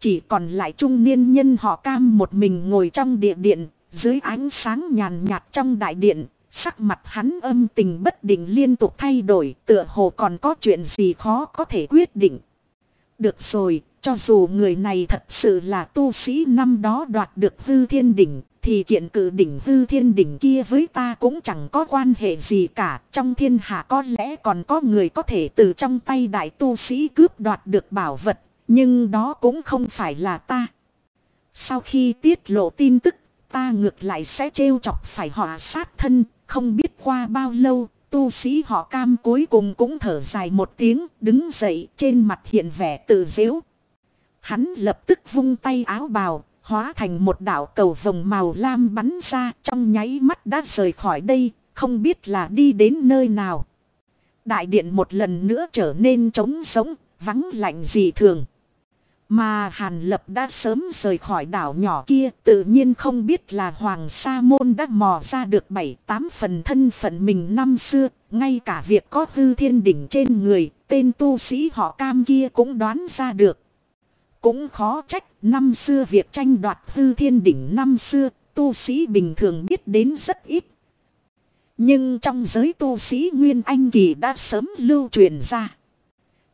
Chỉ còn lại trung niên nhân họ cam một mình ngồi trong địa điện, dưới ánh sáng nhàn nhạt trong đại điện, sắc mặt hắn âm tình bất định liên tục thay đổi, tựa hồ còn có chuyện gì khó có thể quyết định. Được rồi, cho dù người này thật sự là tu sĩ năm đó đoạt được hư thiên đỉnh, thì kiện cử đỉnh hư thiên đỉnh kia với ta cũng chẳng có quan hệ gì cả. Trong thiên hạ có lẽ còn có người có thể từ trong tay đại tu sĩ cướp đoạt được bảo vật, nhưng đó cũng không phải là ta. Sau khi tiết lộ tin tức, ta ngược lại sẽ trêu chọc phải họ sát thân, không biết qua bao lâu, tu sĩ họ cam cuối cùng cũng thở dài một tiếng, đứng dậy trên mặt hiện vẻ tự dễu. Hắn lập tức vung tay áo bào, hóa thành một đảo cầu vồng màu lam bắn ra trong nháy mắt đã rời khỏi đây, không biết là đi đến nơi nào. Đại điện một lần nữa trở nên trống sống, vắng lạnh dị thường. Mà Hàn Lập đã sớm rời khỏi đảo nhỏ kia, tự nhiên không biết là Hoàng Sa Môn đã mò ra được bảy tám phần thân phận mình năm xưa, ngay cả việc có hư thiên đỉnh trên người, tên tu sĩ họ cam kia cũng đoán ra được. Cũng khó trách, năm xưa việc tranh đoạt hư thiên đỉnh năm xưa, tu sĩ bình thường biết đến rất ít. Nhưng trong giới tu sĩ Nguyên Anh Kỳ đã sớm lưu truyền ra.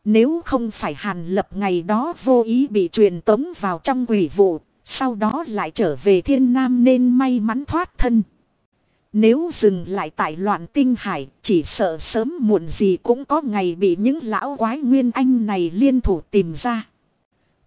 Nếu không phải Hàn Lập ngày đó vô ý bị truyền tống vào trong quỷ vụ, sau đó lại trở về thiên nam nên may mắn thoát thân. Nếu dừng lại tại loạn tinh hải, chỉ sợ sớm muộn gì cũng có ngày bị những lão quái nguyên anh này liên thủ tìm ra.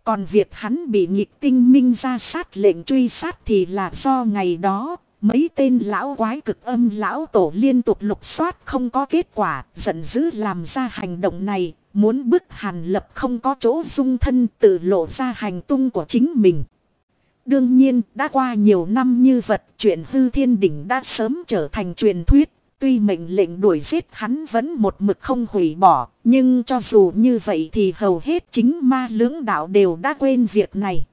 Còn việc hắn bị nhịp tinh minh ra sát lệnh truy sát thì là do ngày đó, mấy tên lão quái cực âm lão tổ liên tục lục soát không có kết quả, giận dữ làm ra hành động này, muốn bức hàn lập không có chỗ dung thân tự lộ ra hành tung của chính mình. Đương nhiên, đã qua nhiều năm như vật, chuyện hư thiên đỉnh đã sớm trở thành truyền thuyết. Tuy mệnh lệnh đuổi giết hắn vẫn một mực không hủy bỏ, nhưng cho dù như vậy thì hầu hết chính ma lưỡng đạo đều đã quên việc này.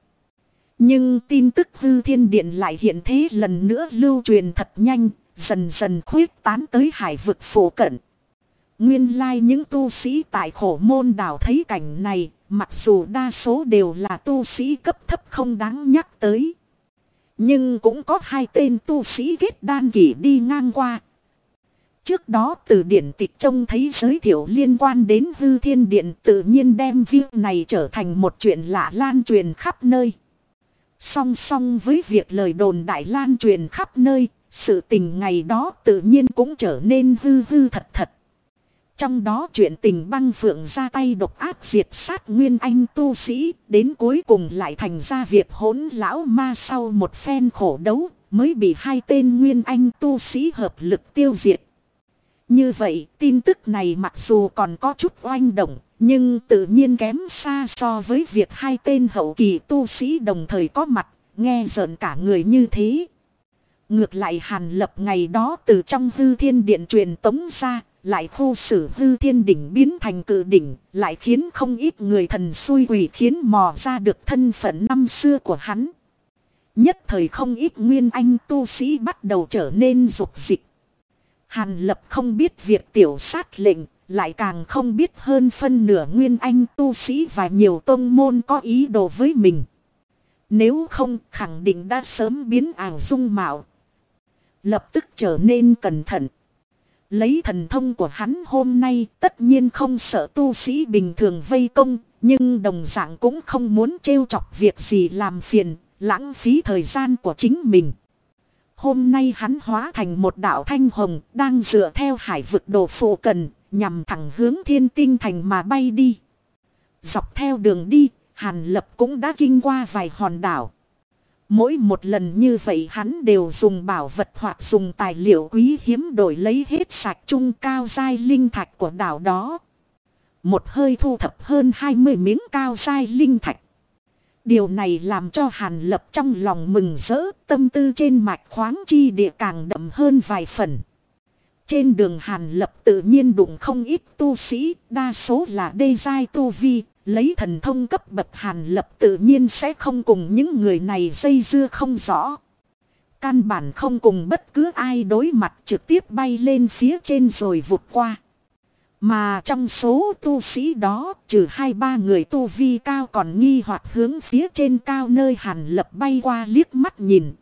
Nhưng tin tức hư thiên điện lại hiện thế lần nữa lưu truyền thật nhanh, dần dần khuyết tán tới hải vực phổ cận. Nguyên lai like những tu sĩ tại khổ môn đảo thấy cảnh này, mặc dù đa số đều là tu sĩ cấp thấp không đáng nhắc tới. Nhưng cũng có hai tên tu sĩ kết đan kỷ đi ngang qua, Trước đó từ điển tịch trông thấy giới thiệu liên quan đến hư thiên điện tự nhiên đem việc này trở thành một chuyện lạ lan truyền khắp nơi. Song song với việc lời đồn đại lan truyền khắp nơi, sự tình ngày đó tự nhiên cũng trở nên hư hư thật thật. Trong đó chuyện tình băng phượng ra tay độc ác diệt sát nguyên anh tu sĩ, đến cuối cùng lại thành ra việc hỗn lão ma sau một phen khổ đấu, mới bị hai tên nguyên anh tu sĩ hợp lực tiêu diệt. Như vậy, tin tức này mặc dù còn có chút oanh động, nhưng tự nhiên kém xa so với việc hai tên hậu kỳ tu sĩ đồng thời có mặt, nghe giận cả người như thế. Ngược lại hàn lập ngày đó từ trong hư thiên điện truyền tống ra, lại khu xử hư thiên đỉnh biến thành cự đỉnh, lại khiến không ít người thần xui quỷ khiến mò ra được thân phận năm xưa của hắn. Nhất thời không ít nguyên anh tu sĩ bắt đầu trở nên dục dịch. Hàn lập không biết việc tiểu sát lệnh, lại càng không biết hơn phân nửa nguyên anh tu sĩ và nhiều tôn môn có ý đồ với mình. Nếu không khẳng định đã sớm biến ảo dung mạo. lập tức trở nên cẩn thận. Lấy thần thông của hắn hôm nay tất nhiên không sợ tu sĩ bình thường vây công, nhưng đồng dạng cũng không muốn trêu chọc việc gì làm phiền, lãng phí thời gian của chính mình. Hôm nay hắn hóa thành một đạo thanh hồng đang dựa theo hải vực đồ phụ cần, nhằm thẳng hướng thiên tinh thành mà bay đi. Dọc theo đường đi, Hàn Lập cũng đã kinh qua vài hòn đảo. Mỗi một lần như vậy hắn đều dùng bảo vật hoặc dùng tài liệu quý hiếm đổi lấy hết sạch trung cao dai linh thạch của đảo đó. Một hơi thu thập hơn 20 miếng cao dai linh thạch. Điều này làm cho Hàn Lập trong lòng mừng rỡ, tâm tư trên mạch khoáng chi địa càng đậm hơn vài phần. Trên đường Hàn Lập tự nhiên đụng không ít tu sĩ, đa số là đê giai tu vi, lấy thần thông cấp bậc Hàn Lập tự nhiên sẽ không cùng những người này dây dưa không rõ. Căn bản không cùng bất cứ ai đối mặt trực tiếp bay lên phía trên rồi vụt qua. Mà trong số tu sĩ đó, trừ hai ba người tu vi cao còn nghi hoặc hướng phía trên cao nơi hàn lập bay qua liếc mắt nhìn.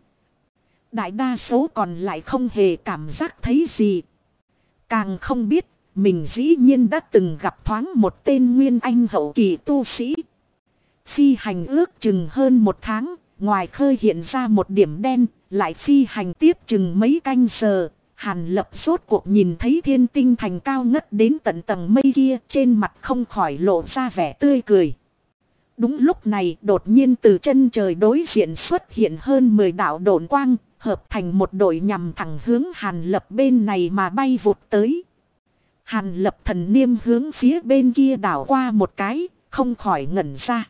Đại đa số còn lại không hề cảm giác thấy gì. Càng không biết, mình dĩ nhiên đã từng gặp thoáng một tên nguyên anh hậu kỳ tu sĩ. Phi hành ước chừng hơn một tháng, ngoài khơi hiện ra một điểm đen, lại phi hành tiếp chừng mấy canh giờ, Hàn lập rốt cuộc nhìn thấy thiên tinh thành cao ngất đến tận tầng mây kia trên mặt không khỏi lộ ra vẻ tươi cười. Đúng lúc này đột nhiên từ chân trời đối diện xuất hiện hơn 10 đạo độn quang, hợp thành một đội nhằm thẳng hướng hàn lập bên này mà bay vụt tới. Hàn lập thần niêm hướng phía bên kia đảo qua một cái, không khỏi ngẩn ra.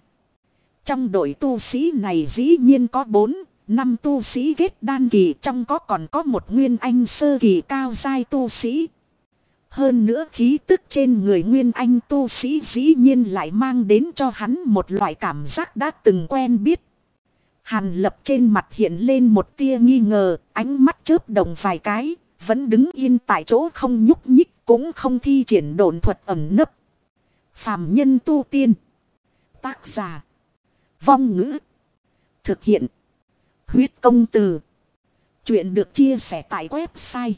Trong đội tu sĩ này dĩ nhiên có bốn Năm tu sĩ ghét đan kỳ trong có còn có một nguyên anh sơ kỳ cao giai tu sĩ. Hơn nữa khí tức trên người nguyên anh tu sĩ dĩ nhiên lại mang đến cho hắn một loại cảm giác đã từng quen biết. Hàn lập trên mặt hiện lên một tia nghi ngờ, ánh mắt chớp đồng vài cái, vẫn đứng yên tại chỗ không nhúc nhích, cũng không thi triển đồn thuật ẩm nấp. phạm nhân tu tiên. Tác giả. Vong ngữ. Thực hiện. Huyết công từ. Chuyện được chia sẻ tại website.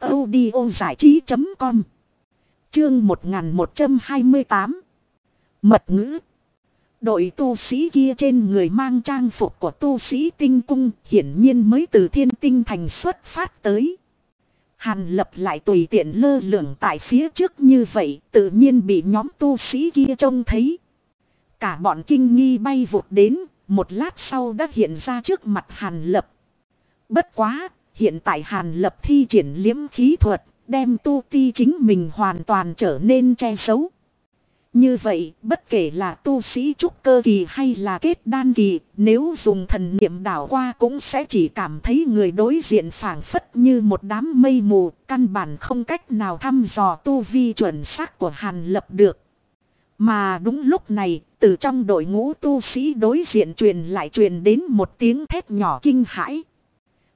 audiozảichí.com Chương 1128 Mật ngữ Đội tu sĩ kia trên người mang trang phục của tu sĩ tinh cung hiển nhiên mới từ thiên tinh thành xuất phát tới. Hàn lập lại tùy tiện lơ lửng tại phía trước như vậy, tự nhiên bị nhóm tu sĩ kia trông thấy. Cả bọn kinh nghi bay vụt đến một lát sau đã hiện ra trước mặt Hàn Lập. Bất quá, hiện tại Hàn Lập thi triển liếm khí thuật, đem tu ti chính mình hoàn toàn trở nên che giấu. Như vậy, bất kể là tu sĩ trúc cơ kỳ hay là kết đan kỳ, nếu dùng thần niệm đảo qua cũng sẽ chỉ cảm thấy người đối diện phảng phất như một đám mây mù, căn bản không cách nào thăm dò tu vi chuẩn xác của Hàn Lập được. Mà đúng lúc này, từ trong đội ngũ tu sĩ đối diện truyền lại truyền đến một tiếng thét nhỏ kinh hãi.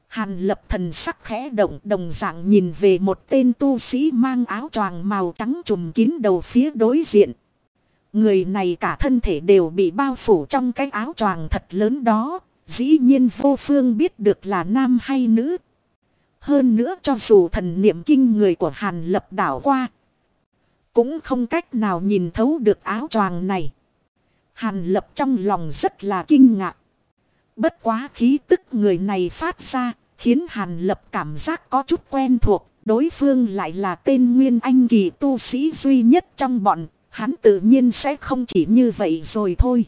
Hàn lập thần sắc khẽ động đồng dạng nhìn về một tên tu sĩ mang áo choàng màu trắng trùm kín đầu phía đối diện. Người này cả thân thể đều bị bao phủ trong cái áo choàng thật lớn đó, dĩ nhiên vô phương biết được là nam hay nữ. Hơn nữa cho dù thần niệm kinh người của Hàn lập đảo qua, cũng không cách nào nhìn thấu được áo choàng này. Hàn lập trong lòng rất là kinh ngạc. Bất quá khí tức người này phát ra, khiến Hàn lập cảm giác có chút quen thuộc. Đối phương lại là tên Nguyên Anh kỳ tu sĩ duy nhất trong bọn, hắn tự nhiên sẽ không chỉ như vậy rồi thôi.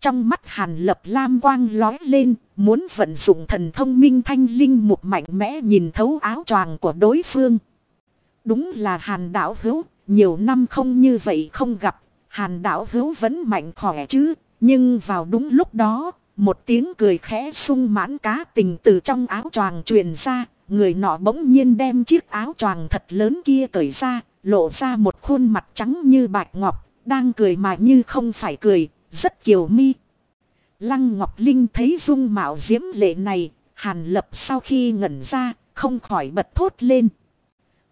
Trong mắt Hàn lập lam quang lói lên, muốn vận dụng thần thông minh thanh linh một mạnh mẽ nhìn thấu áo choàng của đối phương. Đúng là Hàn đạo hữu, nhiều năm không như vậy không gặp, hàn đạo hữu vẫn mạnh khỏe chứ. Nhưng vào đúng lúc đó, một tiếng cười khẽ sung mãn cá tình từ trong áo choàng truyền ra. Người nọ bỗng nhiên đem chiếc áo choàng thật lớn kia cởi ra, lộ ra một khuôn mặt trắng như bạch ngọc, đang cười mà như không phải cười, rất kiều mi. Lăng Ngọc Linh thấy dung mạo diễm lệ này, hàn lập sau khi ngẩn ra, không khỏi bật thốt lên.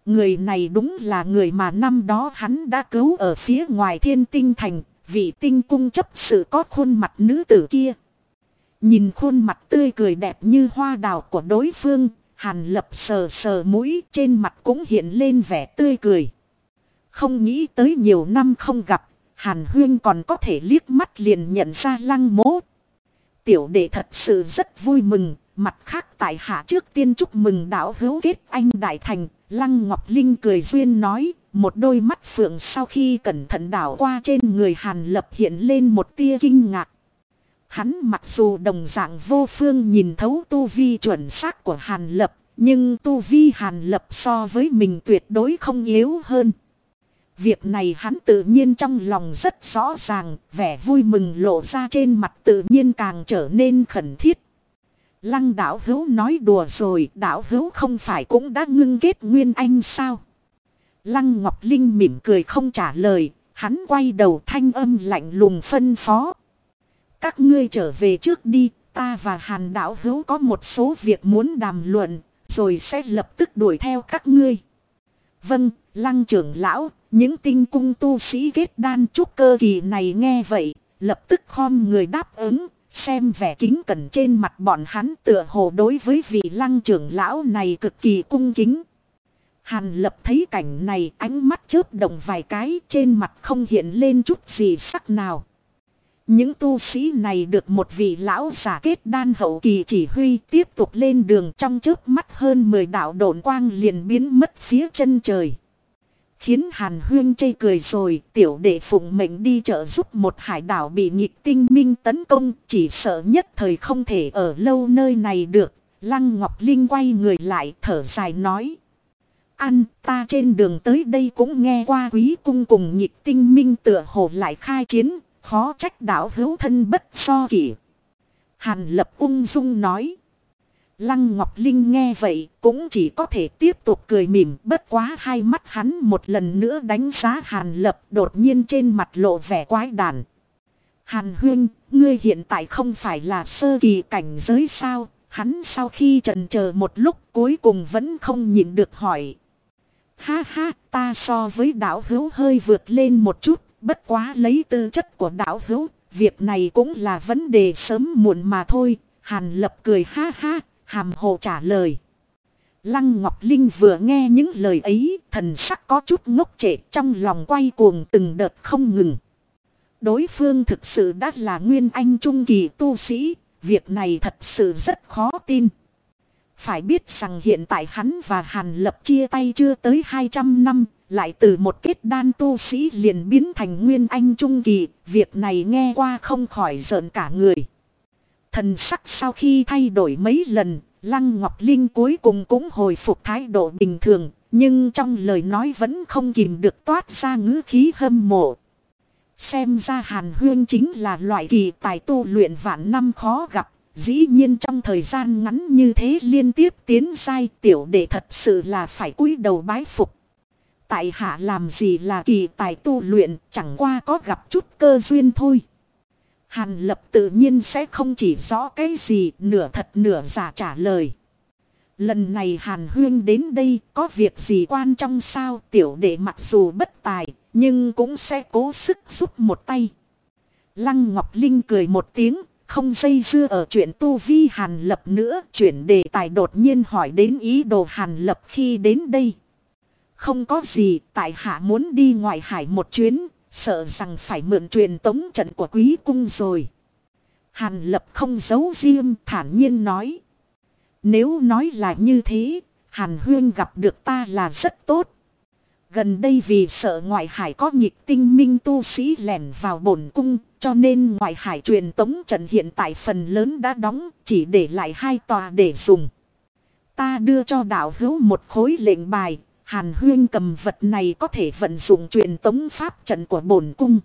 Người này đúng là người mà năm đó hắn đã cứu ở phía ngoài thiên tinh thành, vị tinh cung chấp sự có khuôn mặt nữ tử kia. Nhìn khuôn mặt tươi cười đẹp như hoa đào của đối phương, Hàn lập sờ sờ mũi trên mặt cũng hiện lên vẻ tươi cười. Không nghĩ tới nhiều năm không gặp, Hàn huyên còn có thể liếc mắt liền nhận ra lăng mố. Tiểu đệ thật sự rất vui mừng, mặt khác tại hạ trước tiên chúc mừng đạo hữu kết anh đại thành, lăng ngọc linh cười duyên nói, một đôi mắt phượng sau khi cẩn thận đảo qua trên người hàn lập hiện lên một tia kinh ngạc. Hắn mặc dù đồng dạng vô phương nhìn thấu tu vi chuẩn xác của hàn lập, nhưng tu vi hàn lập so với mình tuyệt đối không yếu hơn. Việc này hắn tự nhiên trong lòng rất rõ ràng, vẻ vui mừng lộ ra trên mặt tự nhiên càng trở nên khẩn thiết. Lăng đảo hữu nói đùa rồi, đảo hữu không phải cũng đã ngưng kết nguyên anh sao? Lăng Ngọc Linh mỉm cười không trả lời, hắn quay đầu thanh âm lạnh lùng phân phó. Các ngươi trở về trước đi, ta và hàn đảo hữu có một số việc muốn đàm luận, rồi sẽ lập tức đuổi theo các ngươi. Vâng, lăng trưởng lão, những tinh cung tu sĩ kết đan trúc cơ kỳ này nghe vậy, lập tức khom người đáp ứng, xem vẻ kính cẩn trên mặt bọn hắn tựa hồ đối với vị lăng trưởng lão này cực kỳ cung kính. Hàn lập thấy cảnh này, ánh mắt chớp động vài cái, trên mặt không hiện lên chút gì sắc nào. Những tu sĩ này được một vị lão giả kết đan hậu kỳ chỉ huy tiếp tục lên đường trong trước mắt hơn 10 đạo độn quang liền biến mất phía chân trời. Khiến Hàn Huyên chê cười rồi, tiểu đệ phụng mệnh đi trợ giúp một hải đảo bị nghịch tinh minh tấn công, chỉ sợ nhất thời không thể ở lâu nơi này được. Lăng Ngọc Linh quay người lại thở dài nói. Ăn ta trên đường tới đây cũng nghe qua quý cung cùng nghịch tinh minh tựa hồ lại khai chiến, Khó trách đảo hữu thân bất so kỷ. Hàn lập ung dung nói. Lăng Ngọc Linh nghe vậy cũng chỉ có thể tiếp tục cười mỉm bất quá hai mắt hắn một lần nữa đánh giá Hàn Lập đột nhiên trên mặt lộ vẻ quái đản. Hàn Huyên, ngươi hiện tại không phải là sơ kỳ cảnh giới sao? Hắn sau khi trần chờ một lúc cuối cùng vẫn không nhịn được hỏi. Ha ha, ta so với đảo hữu hơi vượt lên một chút, Bất quá lấy tư chất của đảo hữu, việc này cũng là vấn đề sớm muộn mà thôi. Hàn lập cười ha ha, hàm hồ trả lời. Lăng Ngọc Linh vừa nghe những lời ấy, thần sắc có chút ngốc trệ trong lòng quay cuồng từng đợt không ngừng. Đối phương thực sự đã là nguyên anh trung kỳ tu sĩ, việc này thật sự rất khó tin. Phải biết rằng hiện tại hắn và Hàn Lập chia tay chưa tới 200 năm, lại từ một kết đan tu sĩ liền biến thành nguyên anh trung kỳ, việc này nghe qua không khỏi giận cả người. Thần sắc sau khi thay đổi mấy lần, Lăng Ngọc Linh cuối cùng cũng hồi phục thái độ bình thường, nhưng trong lời nói vẫn không kìm được toát ra ngữ khí hâm mộ. Xem ra Hàn Huyên chính là loại kỳ tài tu luyện vạn năm khó gặp, dĩ nhiên trong thời gian ngắn như thế liên tiếp tiến sai tiểu đệ thật sự là phải cúi đầu bái phục tại hạ làm gì là kỳ tài tu luyện, chẳng qua có gặp chút cơ duyên thôi. Hàn lập tự nhiên sẽ không chỉ rõ cái gì, nửa thật nửa giả trả lời. Lần này Hàn Huyên đến đây có việc gì quan trọng sao tiểu đệ mặc dù bất tài, nhưng cũng sẽ cố sức giúp một tay. Lăng Ngọc Linh cười một tiếng, không dây dưa ở chuyện tu vi Hàn Lập nữa, chuyển đề tài đột nhiên hỏi đến ý đồ Hàn Lập khi đến đây. Không có gì, tại hạ muốn đi ngoại hải một chuyến, sợ rằng phải mượn truyền tống trận của quý cung rồi. Hàn lập không giấu riêng, thản nhiên nói. Nếu nói là như thế, Hàn huyên gặp được ta là rất tốt. Gần đây vì sợ ngoại hải có nhịp tinh minh tu sĩ lẻn vào bổn cung, cho nên ngoại hải truyền tống trận hiện tại phần lớn đã đóng, chỉ để lại hai tòa để dùng. Ta đưa cho đạo hữu một khối lệnh bài, Hàn huyên cầm vật này có thể vận dụng truyền tống pháp trận của bổn cung.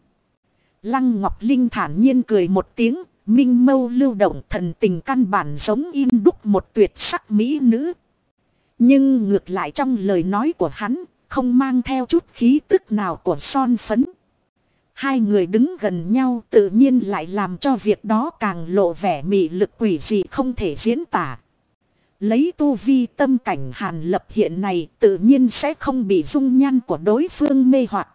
Lăng Ngọc Linh thản nhiên cười một tiếng, minh mâu lưu động thần tình căn bản giống in đúc một tuyệt sắc mỹ nữ. Nhưng ngược lại trong lời nói của hắn, không mang theo chút khí tức nào của son phấn. Hai người đứng gần nhau tự nhiên lại làm cho việc đó càng lộ vẻ mị lực quỷ dị không thể diễn tả. Lấy tu vi tâm cảnh hàn lập hiện này tự nhiên sẽ không bị dung nhan của đối phương mê hoặc.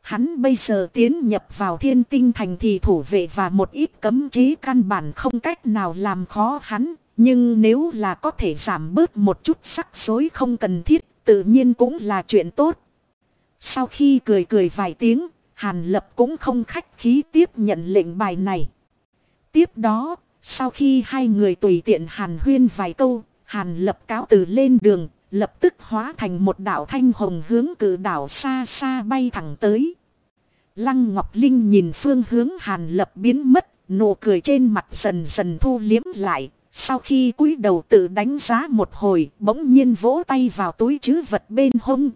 Hắn bây giờ tiến nhập vào thiên tinh thành thì thủ vệ và một ít cấm chế căn bản không cách nào làm khó hắn. Nhưng nếu là có thể giảm bớt một chút sắc rối không cần thiết, tự nhiên cũng là chuyện tốt. Sau khi cười cười vài tiếng, Hàn Lập cũng không khách khí tiếp nhận lệnh bài này. Tiếp đó, sau khi hai người tùy tiện Hàn huyên vài câu, Hàn Lập cáo từ lên đường, lập tức hóa thành một đảo thanh hồng hướng cử đảo xa xa bay thẳng tới. Lăng Ngọc Linh nhìn phương hướng Hàn Lập biến mất, nụ cười trên mặt dần dần thu liếm lại. Sau khi cúi đầu tự đánh giá một hồi, bỗng nhiên vỗ tay vào túi chứ vật bên hông.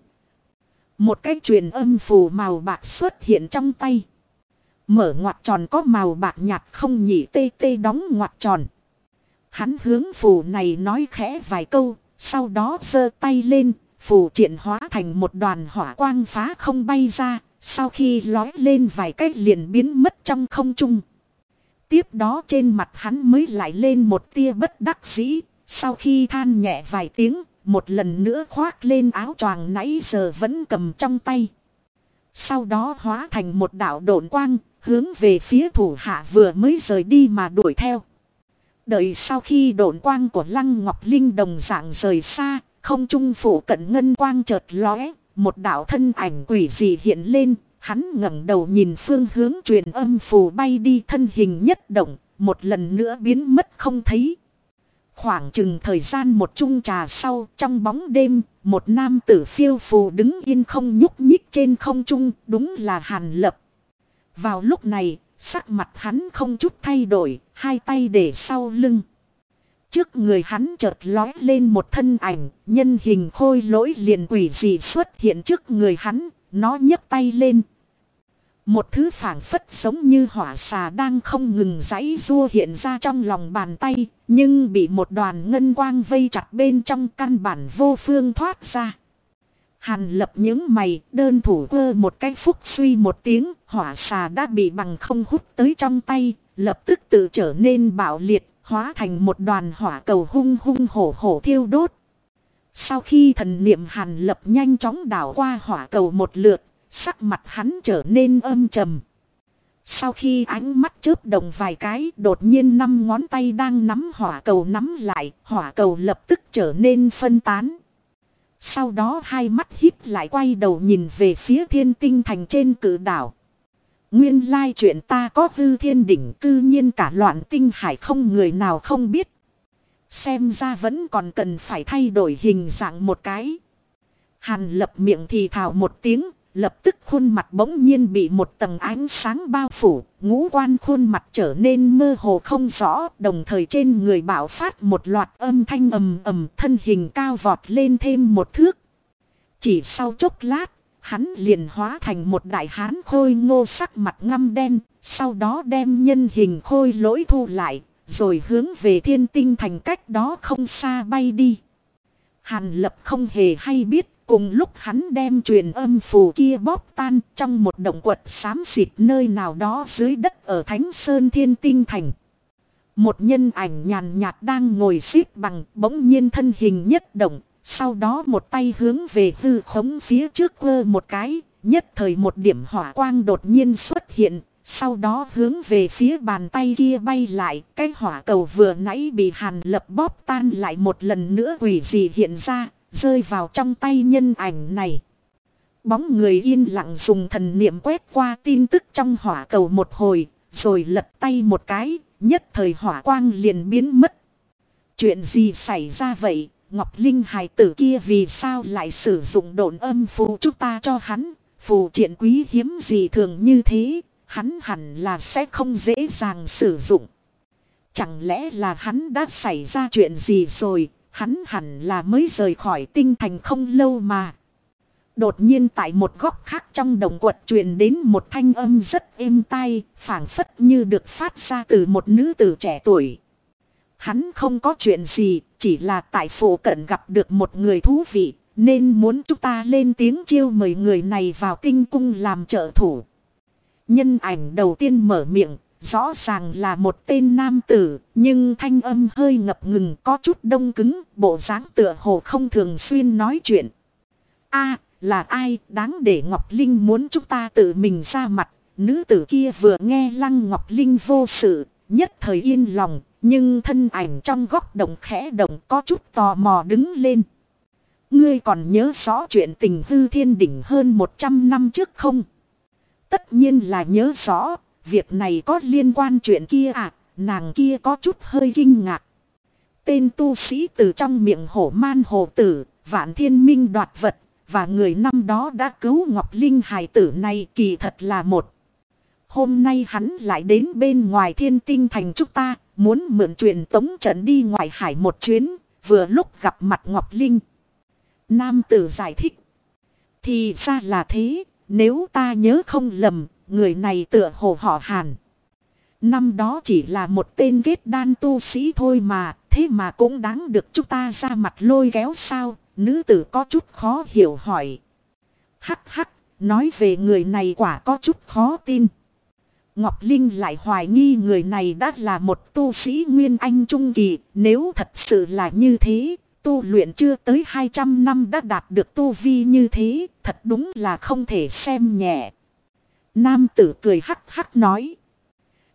Một cái truyền âm phù màu bạc xuất hiện trong tay. Mở ngoặt tròn có màu bạc nhạt không nhỉ tê tê đóng ngoặt tròn. Hắn hướng phù này nói khẽ vài câu, sau đó giơ tay lên, phù triển hóa thành một đoàn hỏa quang phá không bay ra, sau khi lói lên vài cách liền biến mất trong không trung. Tiếp đó trên mặt hắn mới lại lên một tia bất đắc dĩ, sau khi than nhẹ vài tiếng, một lần nữa khoác lên áo choàng nãy giờ vẫn cầm trong tay. Sau đó hóa thành một đạo độn quang, hướng về phía thủ hạ vừa mới rời đi mà đuổi theo. Đợi sau khi độn quang của Lăng Ngọc Linh đồng dạng rời xa, không trung phủ cận ngân quang chợt lóe, một đạo thân ảnh quỷ dị hiện lên, hắn ngẩng đầu nhìn phương hướng truyền âm phù bay đi thân hình nhất động, một lần nữa biến mất không thấy. Khoảng chừng thời gian một chung trà sau, trong bóng đêm, một nam tử phiêu phù đứng yên không nhúc nhích trên không trung, đúng là Hàn Lập. Vào lúc này, sắc mặt hắn không chút thay đổi, hai tay để sau lưng. Trước người hắn chợt lói lên một thân ảnh, nhân hình khôi lỗi liền quỷ dị xuất hiện trước người hắn, nó nhấc tay lên. Một thứ phảng phất giống như hỏa xà đang không ngừng giãy rua hiện ra trong lòng bàn tay, nhưng bị một đoàn ngân quang vây chặt bên trong căn bản vô phương thoát ra. Hàn lập những mày, đơn thủ vơ một cái phúc suy một tiếng, hỏa xà đã bị bằng không hút tới trong tay, lập tức tự trở nên bạo liệt, hóa thành một đoàn hỏa cầu hung hung hổ hổ thiêu đốt. Sau khi thần niệm hàn lập nhanh chóng đảo qua hỏa cầu một lượt, sắc mặt hắn trở nên âm trầm. Sau khi ánh mắt chớp đồng vài cái, đột nhiên năm ngón tay đang nắm hỏa cầu nắm lại, hỏa cầu lập tức trở nên phân tán. Sau đó hai mắt híp lại quay đầu nhìn về phía thiên tinh thành trên cử đảo. Nguyên lai chuyện ta có hư thiên đỉnh cư nhiên cả loạn tinh hải không người nào không biết. Xem ra vẫn còn cần phải thay đổi hình dạng một cái. Hàn lập miệng thì thào một tiếng, lập tức khuôn mặt bỗng nhiên bị một tầng ánh sáng bao phủ, ngũ quan khuôn mặt trở nên mơ hồ không rõ, đồng thời trên người bạo phát một loạt âm thanh ầm ầm thân hình cao vọt lên thêm một thước. Chỉ sau chốc lát, hắn liền hóa thành một đại hán khôi ngô sắc mặt ngăm đen, sau đó đem nhân hình khôi lỗi thu lại, rồi hướng về thiên tinh thành cách đó không xa bay đi. Hàn lập không hề hay biết, cùng lúc hắn đem truyền âm phù kia bóp tan trong một động quật xám xịt nơi nào đó dưới đất ở Thánh Sơn Thiên Tinh Thành. Một nhân ảnh nhàn nhạt đang ngồi xếp bằng bỗng nhiên thân hình nhất động, sau đó một tay hướng về hư khống phía trước vơ một cái, nhất thời một điểm hỏa quang đột nhiên xuất hiện, sau đó hướng về phía bàn tay kia bay lại, cái hỏa cầu vừa nãy bị hàn lập bóp tan lại một lần nữa quỷ gì hiện ra, rơi vào trong tay nhân ảnh này. Bóng người yên lặng dùng thần niệm quét qua tin tức trong hỏa cầu một hồi, rồi lật tay một cái, nhất thời hỏa quang liền biến mất. Chuyện gì xảy ra vậy, Ngọc Linh hài tử kia vì sao lại sử dụng độn âm phù chúng ta cho hắn, phù triện quý hiếm gì thường như thế, hắn hẳn là sẽ không dễ dàng sử dụng. Chẳng lẽ là hắn đã xảy ra chuyện gì rồi, hắn hẳn là mới rời khỏi tinh thành không lâu mà. Đột nhiên tại một góc khác trong đồng quật truyền đến một thanh âm rất êm tai, phảng phất như được phát ra từ một nữ tử trẻ tuổi. Hắn không có chuyện gì, chỉ là tại phủ cận gặp được một người thú vị, nên muốn chúng ta lên tiếng chiêu mời người này vào tinh cung làm trợ thủ. Nhân ảnh đầu tiên mở miệng, rõ ràng là một tên nam tử, nhưng thanh âm hơi ngập ngừng có chút đông cứng, bộ dáng tựa hồ không thường xuyên nói chuyện. a là ai, đáng để Ngọc Linh muốn chúng ta tự mình ra mặt, nữ tử kia vừa nghe Lăng Ngọc Linh vô sự, nhất thời yên lòng, Nhưng thân ảnh trong góc đồng khẽ động có chút tò mò đứng lên. Ngươi còn nhớ rõ chuyện tình hư thiên đỉnh hơn 100 năm trước không? Tất nhiên là nhớ rõ, việc này có liên quan chuyện kia à, nàng kia có chút hơi kinh ngạc. Tên tu sĩ từ trong miệng hổ man hồ tử, vạn thiên minh đoạt vật, và người năm đó đã cứu Ngọc Linh hài tử này kỳ thật là một. Hôm nay hắn lại đến bên ngoài thiên tinh thành chúng ta, muốn mượn truyền tống trận đi ngoài hải một chuyến, vừa lúc gặp mặt Ngọc Linh. Nam tử giải thích. Thì ra là thế, nếu ta nhớ không lầm, người này tựa hồ họ hàn. Năm đó chỉ là một tên ghét đan tu sĩ thôi mà, thế mà cũng đáng được chúng ta ra mặt lôi kéo sao, nữ tử có chút khó hiểu hỏi. Hắc hắc, nói về người này quả có chút khó tin. Ngọc Linh lại hoài nghi người này đã là một tu sĩ Nguyên Anh Trung Kỳ, nếu thật sự là như thế, tu luyện chưa tới 200 năm đã đạt được tu vi như thế, thật đúng là không thể xem nhẹ. Nam tử cười hắc hắc nói.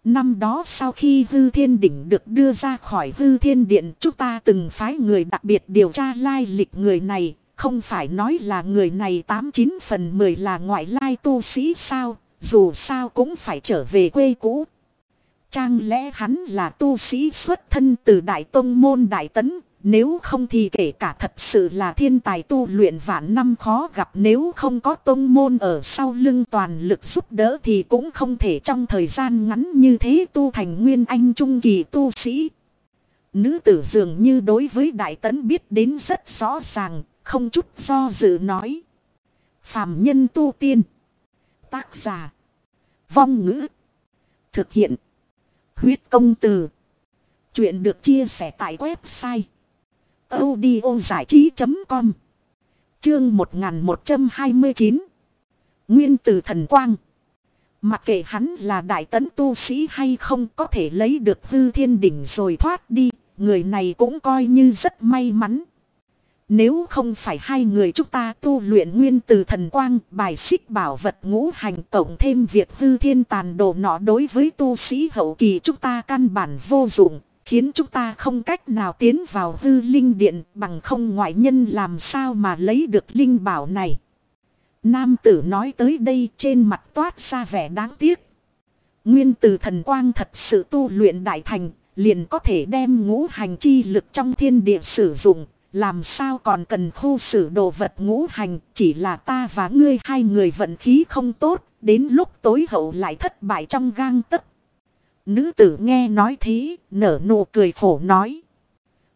Năm đó sau khi hư thiên đỉnh được đưa ra khỏi hư thiên điện chúng ta từng phái người đặc biệt điều tra lai lịch người này. Không phải nói là người này 89 phần 10 là ngoại lai tu sĩ sao, dù sao cũng phải trở về quê cũ. Chẳng lẽ hắn là tu sĩ xuất thân từ Đại Tông Môn Đại Tấn, nếu không thì kể cả thật sự là thiên tài tu luyện vạn năm khó gặp nếu không có tông môn ở sau lưng toàn lực giúp đỡ thì cũng không thể trong thời gian ngắn như thế tu thành nguyên anh trung kỳ tu sĩ. Nữ tử dường như đối với đại tấn biết đến rất rõ ràng, không chút do dự nói. Phạm nhân tu tiên. Tác giả. Vong ngữ. Thực hiện. Huyết công từ. Chuyện được chia sẻ tại website audio giải trí.com Chương 1129 Nguyên tử thần quang. Mặc kệ hắn là đại tấn tu sĩ hay không có thể lấy được hư thiên đỉnh rồi thoát đi, người này cũng coi như rất may mắn. Nếu không phải hai người chúng ta tu luyện nguyên từ thần quang bài xích bảo vật ngũ hành tổng thêm việc hư thiên tàn đồ nọ đối với tu sĩ hậu kỳ chúng ta căn bản vô dụng, Khiến chúng ta không cách nào tiến vào hư linh điện bằng không ngoại nhân làm sao mà lấy được linh bảo này. Nam tử nói tới đây trên mặt toát ra vẻ đáng tiếc. Nguyên tử thần quang thật sự tu luyện đại thành, liền có thể đem ngũ hành chi lực trong thiên địa sử dụng, làm sao còn cần khu xử đồ vật ngũ hành, chỉ là ta và ngươi hai người vận khí không tốt, đến lúc tối hậu lại thất bại trong gang tấc. Nữ tử nghe nói thế, nở nụ cười khổ nói.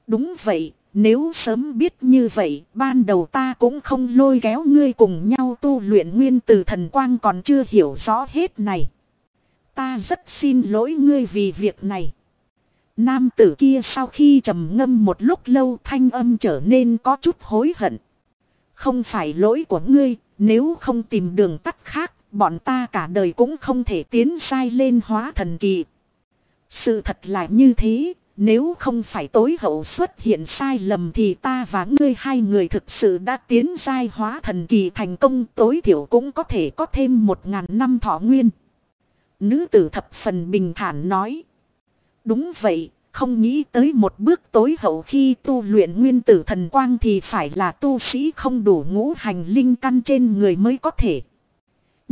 Đúng vậy, nếu sớm biết như vậy, ban đầu ta cũng không lôi kéo ngươi cùng nhau tu luyện nguyên từ thần quang còn chưa hiểu rõ hết này. Ta rất xin lỗi ngươi vì việc này. Nam tử kia sau khi trầm ngâm một lúc lâu thanh âm trở nên có chút hối hận. Không phải lỗi của ngươi, nếu không tìm đường tắt khác, bọn ta cả đời cũng không thể tiến sai lên hóa thần kỳ. Sự thật là như thế, nếu không phải tối hậu xuất hiện sai lầm thì ta và ngươi hai người thực sự đã tiến giai hóa thần kỳ thành công tối thiểu cũng có thể có thêm một ngàn năm thọ nguyên. Nữ tử thập phần bình thản nói. Đúng vậy, không nghĩ tới một bước tối hậu khi tu luyện nguyên tử thần quang thì phải là tu sĩ không đủ ngũ hành linh căn trên người mới có thể.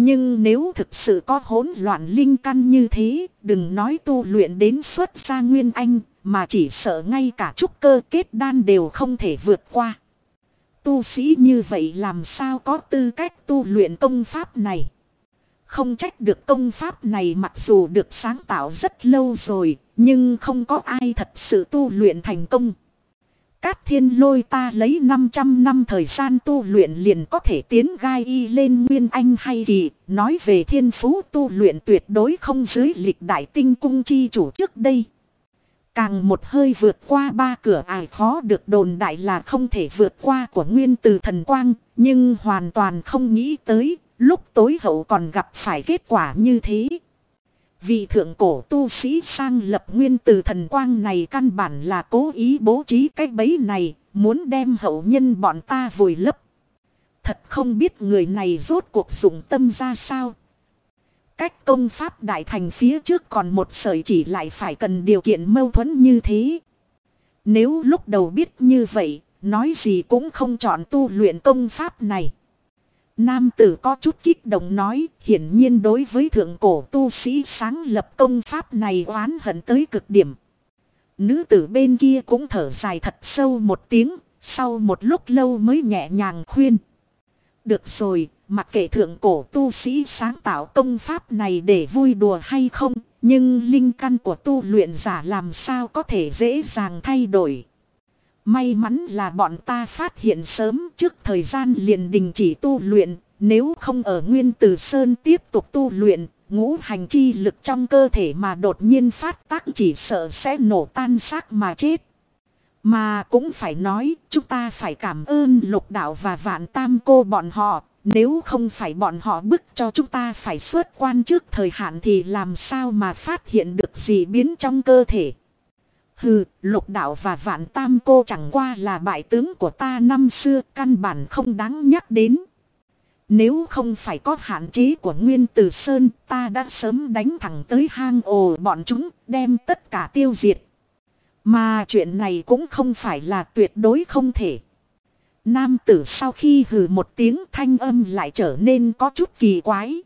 Nhưng nếu thực sự có hỗn loạn linh căn như thế, đừng nói tu luyện đến xuất gia nguyên anh, mà chỉ sợ ngay cả trúc cơ kết đan đều không thể vượt qua. Tu sĩ như vậy làm sao có tư cách tu luyện công pháp này? Không trách được công pháp này mặc dù được sáng tạo rất lâu rồi, nhưng không có ai thật sự tu luyện thành công. Cát thiên lôi ta lấy 500 năm thời gian tu luyện liền có thể tiến gai y lên nguyên anh hay kỳ, nói về thiên phú tu luyện tuyệt đối không dưới lịch đại tinh cung chi chủ trước đây. Càng một hơi vượt qua ba cửa ải khó được đồn đại là không thể vượt qua của nguyên từ thần quang, nhưng hoàn toàn không nghĩ tới, lúc tối hậu còn gặp phải kết quả như thế. Vì thượng cổ tu sĩ sang lập nguyên từ thần quang này căn bản là cố ý bố trí cái bẫy này, muốn đem hậu nhân bọn ta vùi lấp. Thật không biết người này rốt cuộc dụng tâm ra sao. Cách công pháp đại thành phía trước còn một sợi chỉ lại phải cần điều kiện mâu thuẫn như thế. Nếu lúc đầu biết như vậy, nói gì cũng không chọn tu luyện công pháp này. Nam tử có chút kích động nói, hiển nhiên đối với thượng cổ tu sĩ sáng lập công pháp này oán hận tới cực điểm. Nữ tử bên kia cũng thở dài thật sâu một tiếng, sau một lúc lâu mới nhẹ nhàng khuyên. Được rồi, mặc kệ thượng cổ tu sĩ sáng tạo công pháp này để vui đùa hay không, nhưng linh căn của tu luyện giả làm sao có thể dễ dàng thay đổi. May mắn là bọn ta phát hiện sớm trước thời gian liền đình chỉ tu luyện, nếu không ở Nguyên Tử Sơn tiếp tục tu luyện, ngũ hành chi lực trong cơ thể mà đột nhiên phát tác chỉ sợ sẽ nổ tan xác mà chết. Mà cũng phải nói, chúng ta phải cảm ơn lục đạo và vạn tam cô bọn họ, nếu không phải bọn họ bức cho chúng ta phải xuất quan trước thời hạn thì làm sao mà phát hiện được gì biến trong cơ thể. Hừ, lục đạo và vạn tam cô chẳng qua là bại tướng của ta năm xưa, căn bản không đáng nhắc đến. Nếu không phải có hạn chế của Nguyên Tử Sơn, ta đã sớm đánh thẳng tới hang ồ bọn chúng, đem tất cả tiêu diệt. Mà chuyện này cũng không phải là tuyệt đối không thể. Nam tử sau khi hừ một tiếng thanh âm lại trở nên có chút kỳ quái.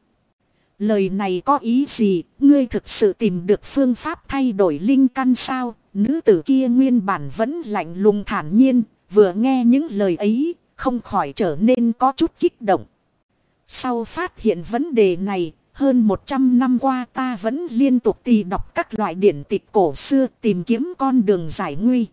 Lời này có ý gì, ngươi thực sự tìm được phương pháp thay đổi linh căn sao? Nữ tử kia nguyên bản vẫn lạnh lùng thản nhiên, vừa nghe những lời ấy, không khỏi trở nên có chút kích động. Sau phát hiện vấn đề này, hơn 100 năm qua ta vẫn liên tục tìm đọc các loại điển tịch cổ xưa tìm kiếm con đường giải nguy.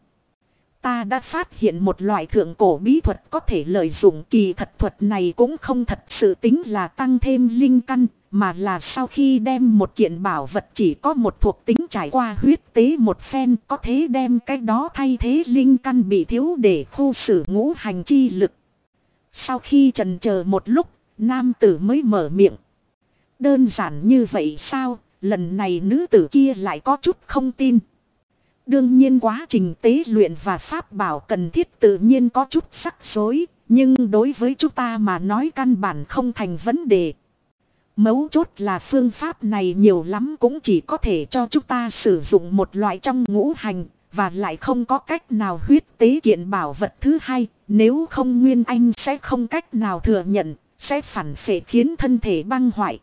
Ta đã phát hiện một loại thượng cổ bí thuật có thể lợi dụng kỳ thật thuật này cũng không thật sự tính là tăng thêm linh căn, mà là sau khi đem một kiện bảo vật chỉ có một thuộc tính trải qua huyết tế một phen có thể đem cái đó thay thế linh căn bị thiếu để khu xử ngũ hành chi lực. Sau khi trần chờ một lúc, nam tử mới mở miệng. Đơn giản như vậy sao, lần này nữ tử kia lại có chút không tin. Đương nhiên quá trình tế luyện và pháp bảo cần thiết tự nhiên có chút sắc rối, nhưng đối với chúng ta mà nói căn bản không thành vấn đề. Mấu chốt là phương pháp này nhiều lắm cũng chỉ có thể cho chúng ta sử dụng một loại trong ngũ hành, và lại không có cách nào huyết tế kiện bảo vật thứ hai, nếu không Nguyên Anh sẽ không cách nào thừa nhận, sẽ phản phệ khiến thân thể băng hoại.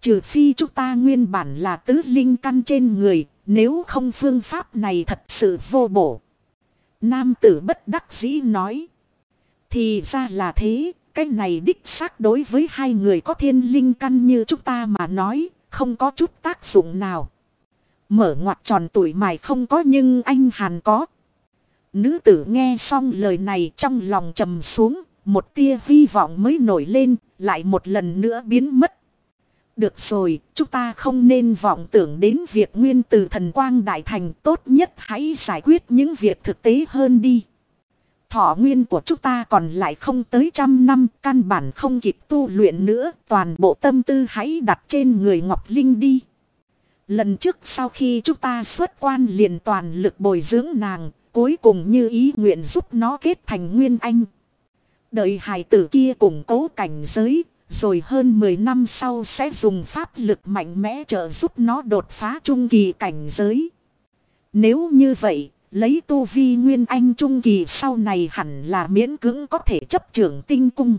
Trừ phi chúng ta nguyên bản là tứ linh căn trên người, nếu không phương pháp này thật sự vô bổ. Nam tử bất đắc dĩ nói. Thì ra là thế, cái này đích xác đối với hai người có thiên linh căn như chúng ta mà nói, không có chút tác dụng nào. Mở ngoặt tròn tuổi mài không có nhưng anh hàn có. Nữ tử nghe xong lời này trong lòng trầm xuống, một tia hy vọng mới nổi lên, lại một lần nữa biến mất. Được rồi, chúng ta không nên vọng tưởng đến việc nguyên từ thần quang đại thành tốt nhất hãy giải quyết những việc thực tế hơn đi. Thọ nguyên của chúng ta còn lại không tới trăm năm, căn bản không kịp tu luyện nữa, toàn bộ tâm tư hãy đặt trên người Ngọc Linh đi. Lần trước sau khi chúng ta xuất quan liền toàn lực bồi dưỡng nàng, cuối cùng như ý nguyện giúp nó kết thành nguyên anh. Đợi hài tử kia củng cố cảnh giới, rồi hơn 10 năm sau sẽ dùng pháp lực mạnh mẽ trợ giúp nó đột phá trung kỳ cảnh giới. Nếu như vậy, lấy tu vi nguyên anh trung kỳ sau này hẳn là miễn cưỡng có thể chấp trưởng tinh cung.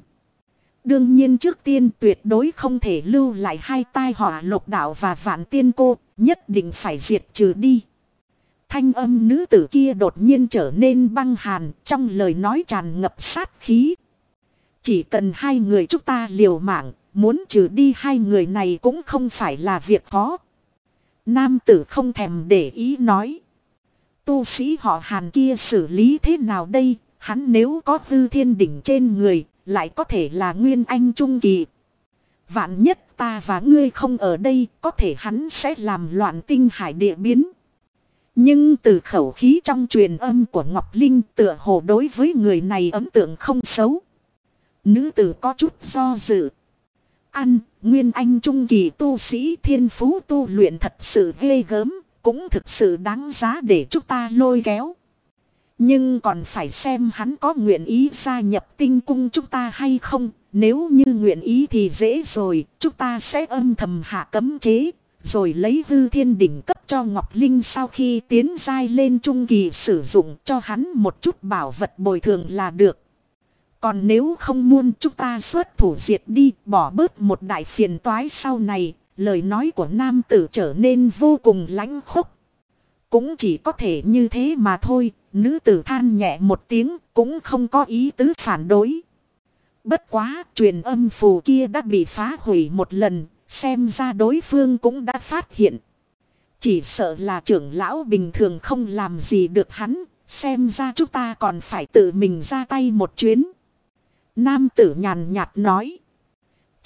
Đương nhiên trước tiên tuyệt đối không thể lưu lại hai tai họa lục đạo và vạn tiên cô, nhất định phải diệt trừ đi. Thanh âm nữ tử kia đột nhiên trở nên băng hàn, trong lời nói tràn ngập sát khí, chỉ cần hai người chúng ta liều mạng, muốn trừ đi hai người này cũng không phải là việc khó. Nam tử không thèm để ý nói. Tu sĩ họ hàn kia xử lý thế nào đây, hắn nếu có tư thiên đỉnh trên người, lại có thể là nguyên anh trung kỳ. Vạn nhất ta và ngươi không ở đây, có thể hắn sẽ làm loạn tinh hải địa biến. Nhưng từ khẩu khí trong truyền âm của Ngọc Linh tựa hồ đối với người này ấn tượng không xấu. Nữ tử có chút do dự. Ăn, nguyên anh trung kỳ tu sĩ thiên phú tu luyện thật sự ghê gớm, cũng thực sự đáng giá để chúng ta lôi kéo. Nhưng còn phải xem hắn có nguyện ý gia nhập tinh cung chúng ta hay không, nếu như nguyện ý thì dễ rồi, chúng ta sẽ âm thầm hạ cấm chế, rồi lấy hư thiên đỉnh cấp cho Ngọc Linh sau khi tiến giai lên trung kỳ sử dụng cho hắn một chút bảo vật bồi thường là được. Còn nếu không muốn chúng ta xuất thủ diệt đi, bỏ bớt một đại phiền toái sau này, lời nói của nam tử trở nên vô cùng lãnh khốc. Cũng chỉ có thể như thế mà thôi, nữ tử than nhẹ một tiếng, cũng không có ý tứ phản đối. Bất quá, truyền âm phù kia đã bị phá hủy một lần, xem ra đối phương cũng đã phát hiện. Chỉ sợ là trưởng lão bình thường không làm gì được hắn, xem ra chúng ta còn phải tự mình ra tay một chuyến. Nam tử nhàn nhạt nói.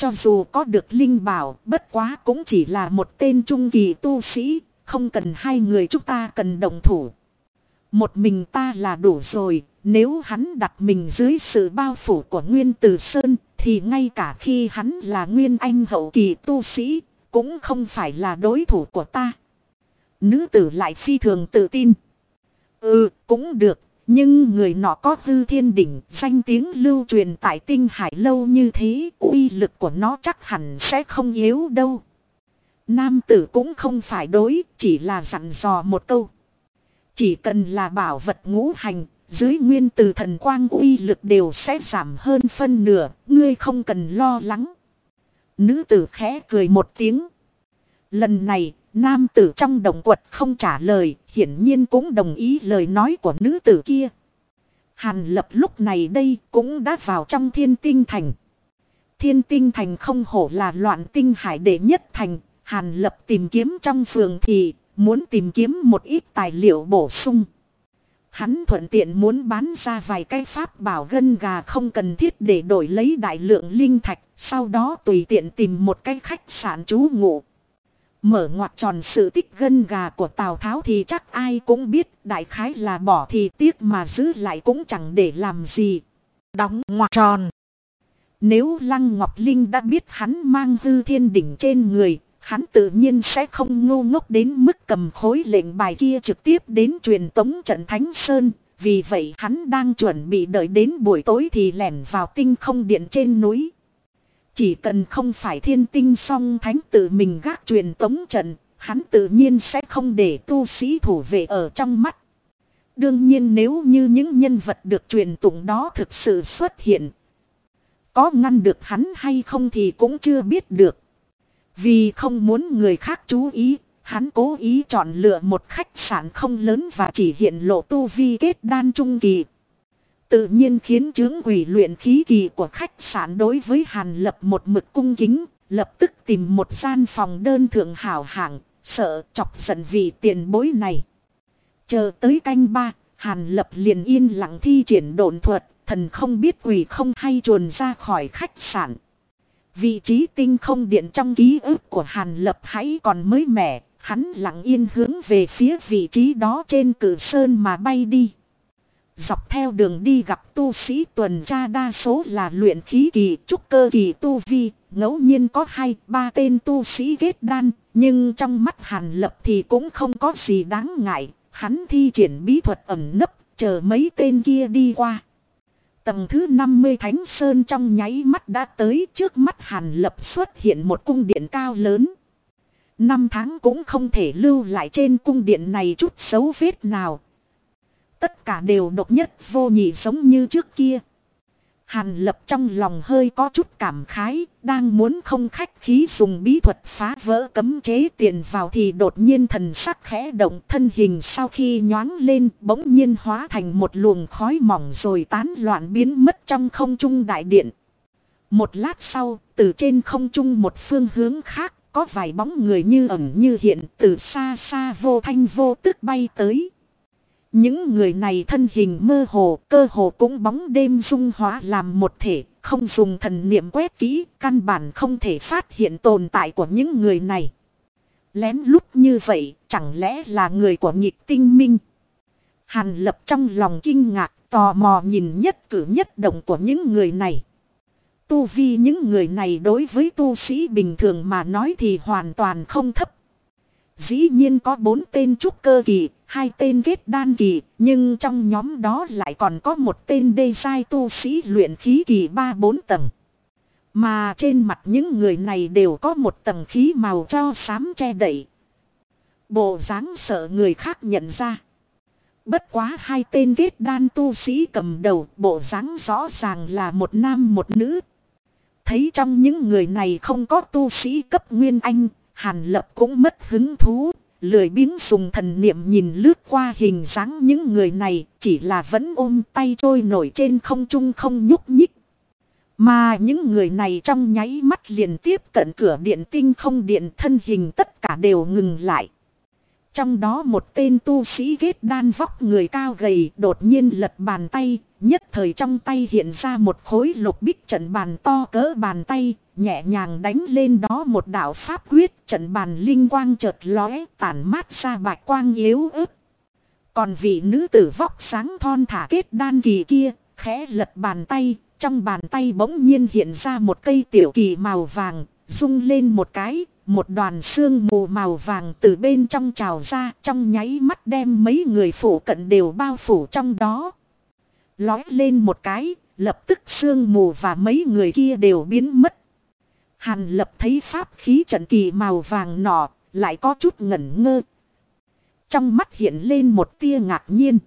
Cho dù có được linh bảo, bất quá cũng chỉ là một tên trung kỳ tu sĩ, không cần hai người chúng ta cần đồng thủ. Một mình ta là đủ rồi, nếu hắn đặt mình dưới sự bao phủ của Nguyên Tử Sơn, thì ngay cả khi hắn là Nguyên Anh hậu kỳ tu sĩ, cũng không phải là đối thủ của ta. Nữ tử lại phi thường tự tin. Ừ, cũng được, nhưng người nọ có hư thiên đỉnh, danh tiếng lưu truyền tại tinh hải lâu như thế, uy lực của nó chắc hẳn sẽ không yếu đâu. Nam tử cũng không phải đối, chỉ là dặn dò một câu. Chỉ cần là bảo vật ngũ hành, dưới nguyên từ thần quang uy lực đều sẽ giảm hơn phân nửa, ngươi không cần lo lắng. Nữ tử khẽ cười một tiếng. Lần này, nam tử trong đồng quật không trả lời, hiển nhiên cũng đồng ý lời nói của nữ tử kia. Hàn lập lúc này đây cũng đã vào trong thiên tinh thành. Thiên tinh thành không hổ là loạn tinh hải đệ nhất thành. Hàn lập tìm kiếm trong phường thì muốn tìm kiếm một ít tài liệu bổ sung. Hắn thuận tiện muốn bán ra vài cái pháp bảo gân gà không cần thiết để đổi lấy đại lượng linh thạch. Sau đó tùy tiện tìm một cái khách sạn trú ngụ. Mở ngoặt tròn sự tích gân gà của Tào Tháo thì chắc ai cũng biết đại khái là bỏ thì tiếc mà giữ lại cũng chẳng để làm gì. Đóng ngoặt tròn. Nếu Lăng Ngọc Linh đã biết hắn mang hư thiên đỉnh trên người, hắn tự nhiên sẽ không ngu ngốc đến mức cầm khối lệnh bài kia trực tiếp đến truyền tống trận Thánh Sơn. Vì vậy hắn đang chuẩn bị đợi đến buổi tối thì lẻn vào tinh không điện trên núi. Chỉ cần không phải thiên tinh song thánh tự mình gác truyền tống trận, hắn tự nhiên sẽ không để tu sĩ thủ vệ ở trong mắt. Đương nhiên nếu như những nhân vật được truyền tụng đó thực sự xuất hiện, có ngăn được hắn hay không thì cũng chưa biết được. Vì không muốn người khác chú ý, hắn cố ý chọn lựa một khách sạn không lớn và chỉ hiện lộ tu vi kết đan trung kỳ. Tự nhiên khiến chứng quỷ luyện khí kỳ của khách sạn đối với Hàn Lập một mực cung kính, lập tức tìm một gian phòng đơn thượng hảo hạng, sợ chọc giận vì tiền bối này. Chờ tới canh ba, Hàn Lập liền yên lặng thi triển độn thuật, thần không biết quỷ không hay chuồn ra khỏi khách sạn. Vị trí tinh không điện trong ký ức của Hàn Lập hãy còn mới mẻ, hắn lặng yên hướng về phía vị trí đó trên cử sơn mà bay đi. Dọc theo đường đi gặp tu sĩ tuần tra đa số là luyện khí kỳ, trúc cơ kỳ tu vi, ngẫu nhiên có hai, ba tên tu sĩ kết đan, nhưng trong mắt Hàn Lập thì cũng không có gì đáng ngại, hắn thi triển bí thuật ẩn nấp, chờ mấy tên kia đi qua. Tầng thứ 50 Thánh Sơn trong nháy mắt đã tới trước mắt Hàn Lập xuất hiện một cung điện cao lớn. Năm tháng cũng không thể lưu lại trên cung điện này chút xấu vết nào, Tất cả đều độc nhất vô nhị giống như trước kia. Hàn lập trong lòng hơi có chút cảm khái, đang muốn không khách khí dùng bí thuật phá vỡ cấm chế tiền vào thì đột nhiên thần sắc khẽ động thân hình sau khi nhoáng lên bỗng nhiên hóa thành một luồng khói mỏng rồi tán loạn biến mất trong không trung đại điện. Một lát sau, từ trên không trung một phương hướng khác, có vài bóng người như ẩn như hiện từ xa xa vô thanh vô tức bay tới. Những người này thân hình mơ hồ, cơ hồ cũng bóng đêm dung hóa làm một thể, không dùng thần niệm quét kỹ, căn bản không thể phát hiện tồn tại của những người này. Lén lút như vậy, chẳng lẽ là người của nhịp tinh minh? Hàn lập trong lòng kinh ngạc, tò mò nhìn nhất cử nhất động của những người này. Tu vi những người này đối với tu sĩ bình thường mà nói thì hoàn toàn không thấp. Dĩ nhiên có bốn tên trúc cơ kỳ, hai tên kết đan kỳ, nhưng trong nhóm đó lại còn có một tên đê sai tu sĩ luyện khí kỳ ba bốn tầng. Mà trên mặt những người này đều có một tầng khí màu cho xám che đậy. Bộ dáng sợ người khác nhận ra. Bất quá hai tên kết đan tu sĩ cầm đầu bộ dáng rõ ràng là một nam một nữ. Thấy trong những người này không có tu sĩ cấp nguyên anh, Hàn Lập cũng mất hứng thú, lười biếng dùng thần niệm nhìn lướt qua hình dáng những người này, chỉ là vẫn ôm tay trôi nổi trên không trung không nhúc nhích. Mà những người này trong nháy mắt liền tiếp cận cửa điện tinh không điện thân hình tất cả đều ngừng lại. Trong đó một tên tu sĩ ghét đan vóc người cao gầy đột nhiên lật bàn tay, nhất thời trong tay hiện ra một khối lục bích trận bàn to cỡ bàn tay, nhẹ nhàng đánh lên đó một đạo pháp quyết trận bàn linh quang chợt lóe tản mát ra bạch quang yếu ớt. Còn vị nữ tử vóc sáng thon thả kết đan kỳ kia, khẽ lật bàn tay, trong bàn tay bỗng nhiên hiện ra một cây tiểu kỳ màu vàng, rung lên một cái, một đoàn xương mù màu vàng từ bên trong trào ra trong nháy mắt đem mấy người phủ cận đều bao phủ trong đó. Lói lên một cái, lập tức sương mù và mấy người kia đều biến mất. Hàn lập thấy pháp khí trận kỳ màu vàng nọ, lại có chút ngẩn ngơ. Trong mắt hiện lên một tia ngạc nhiên.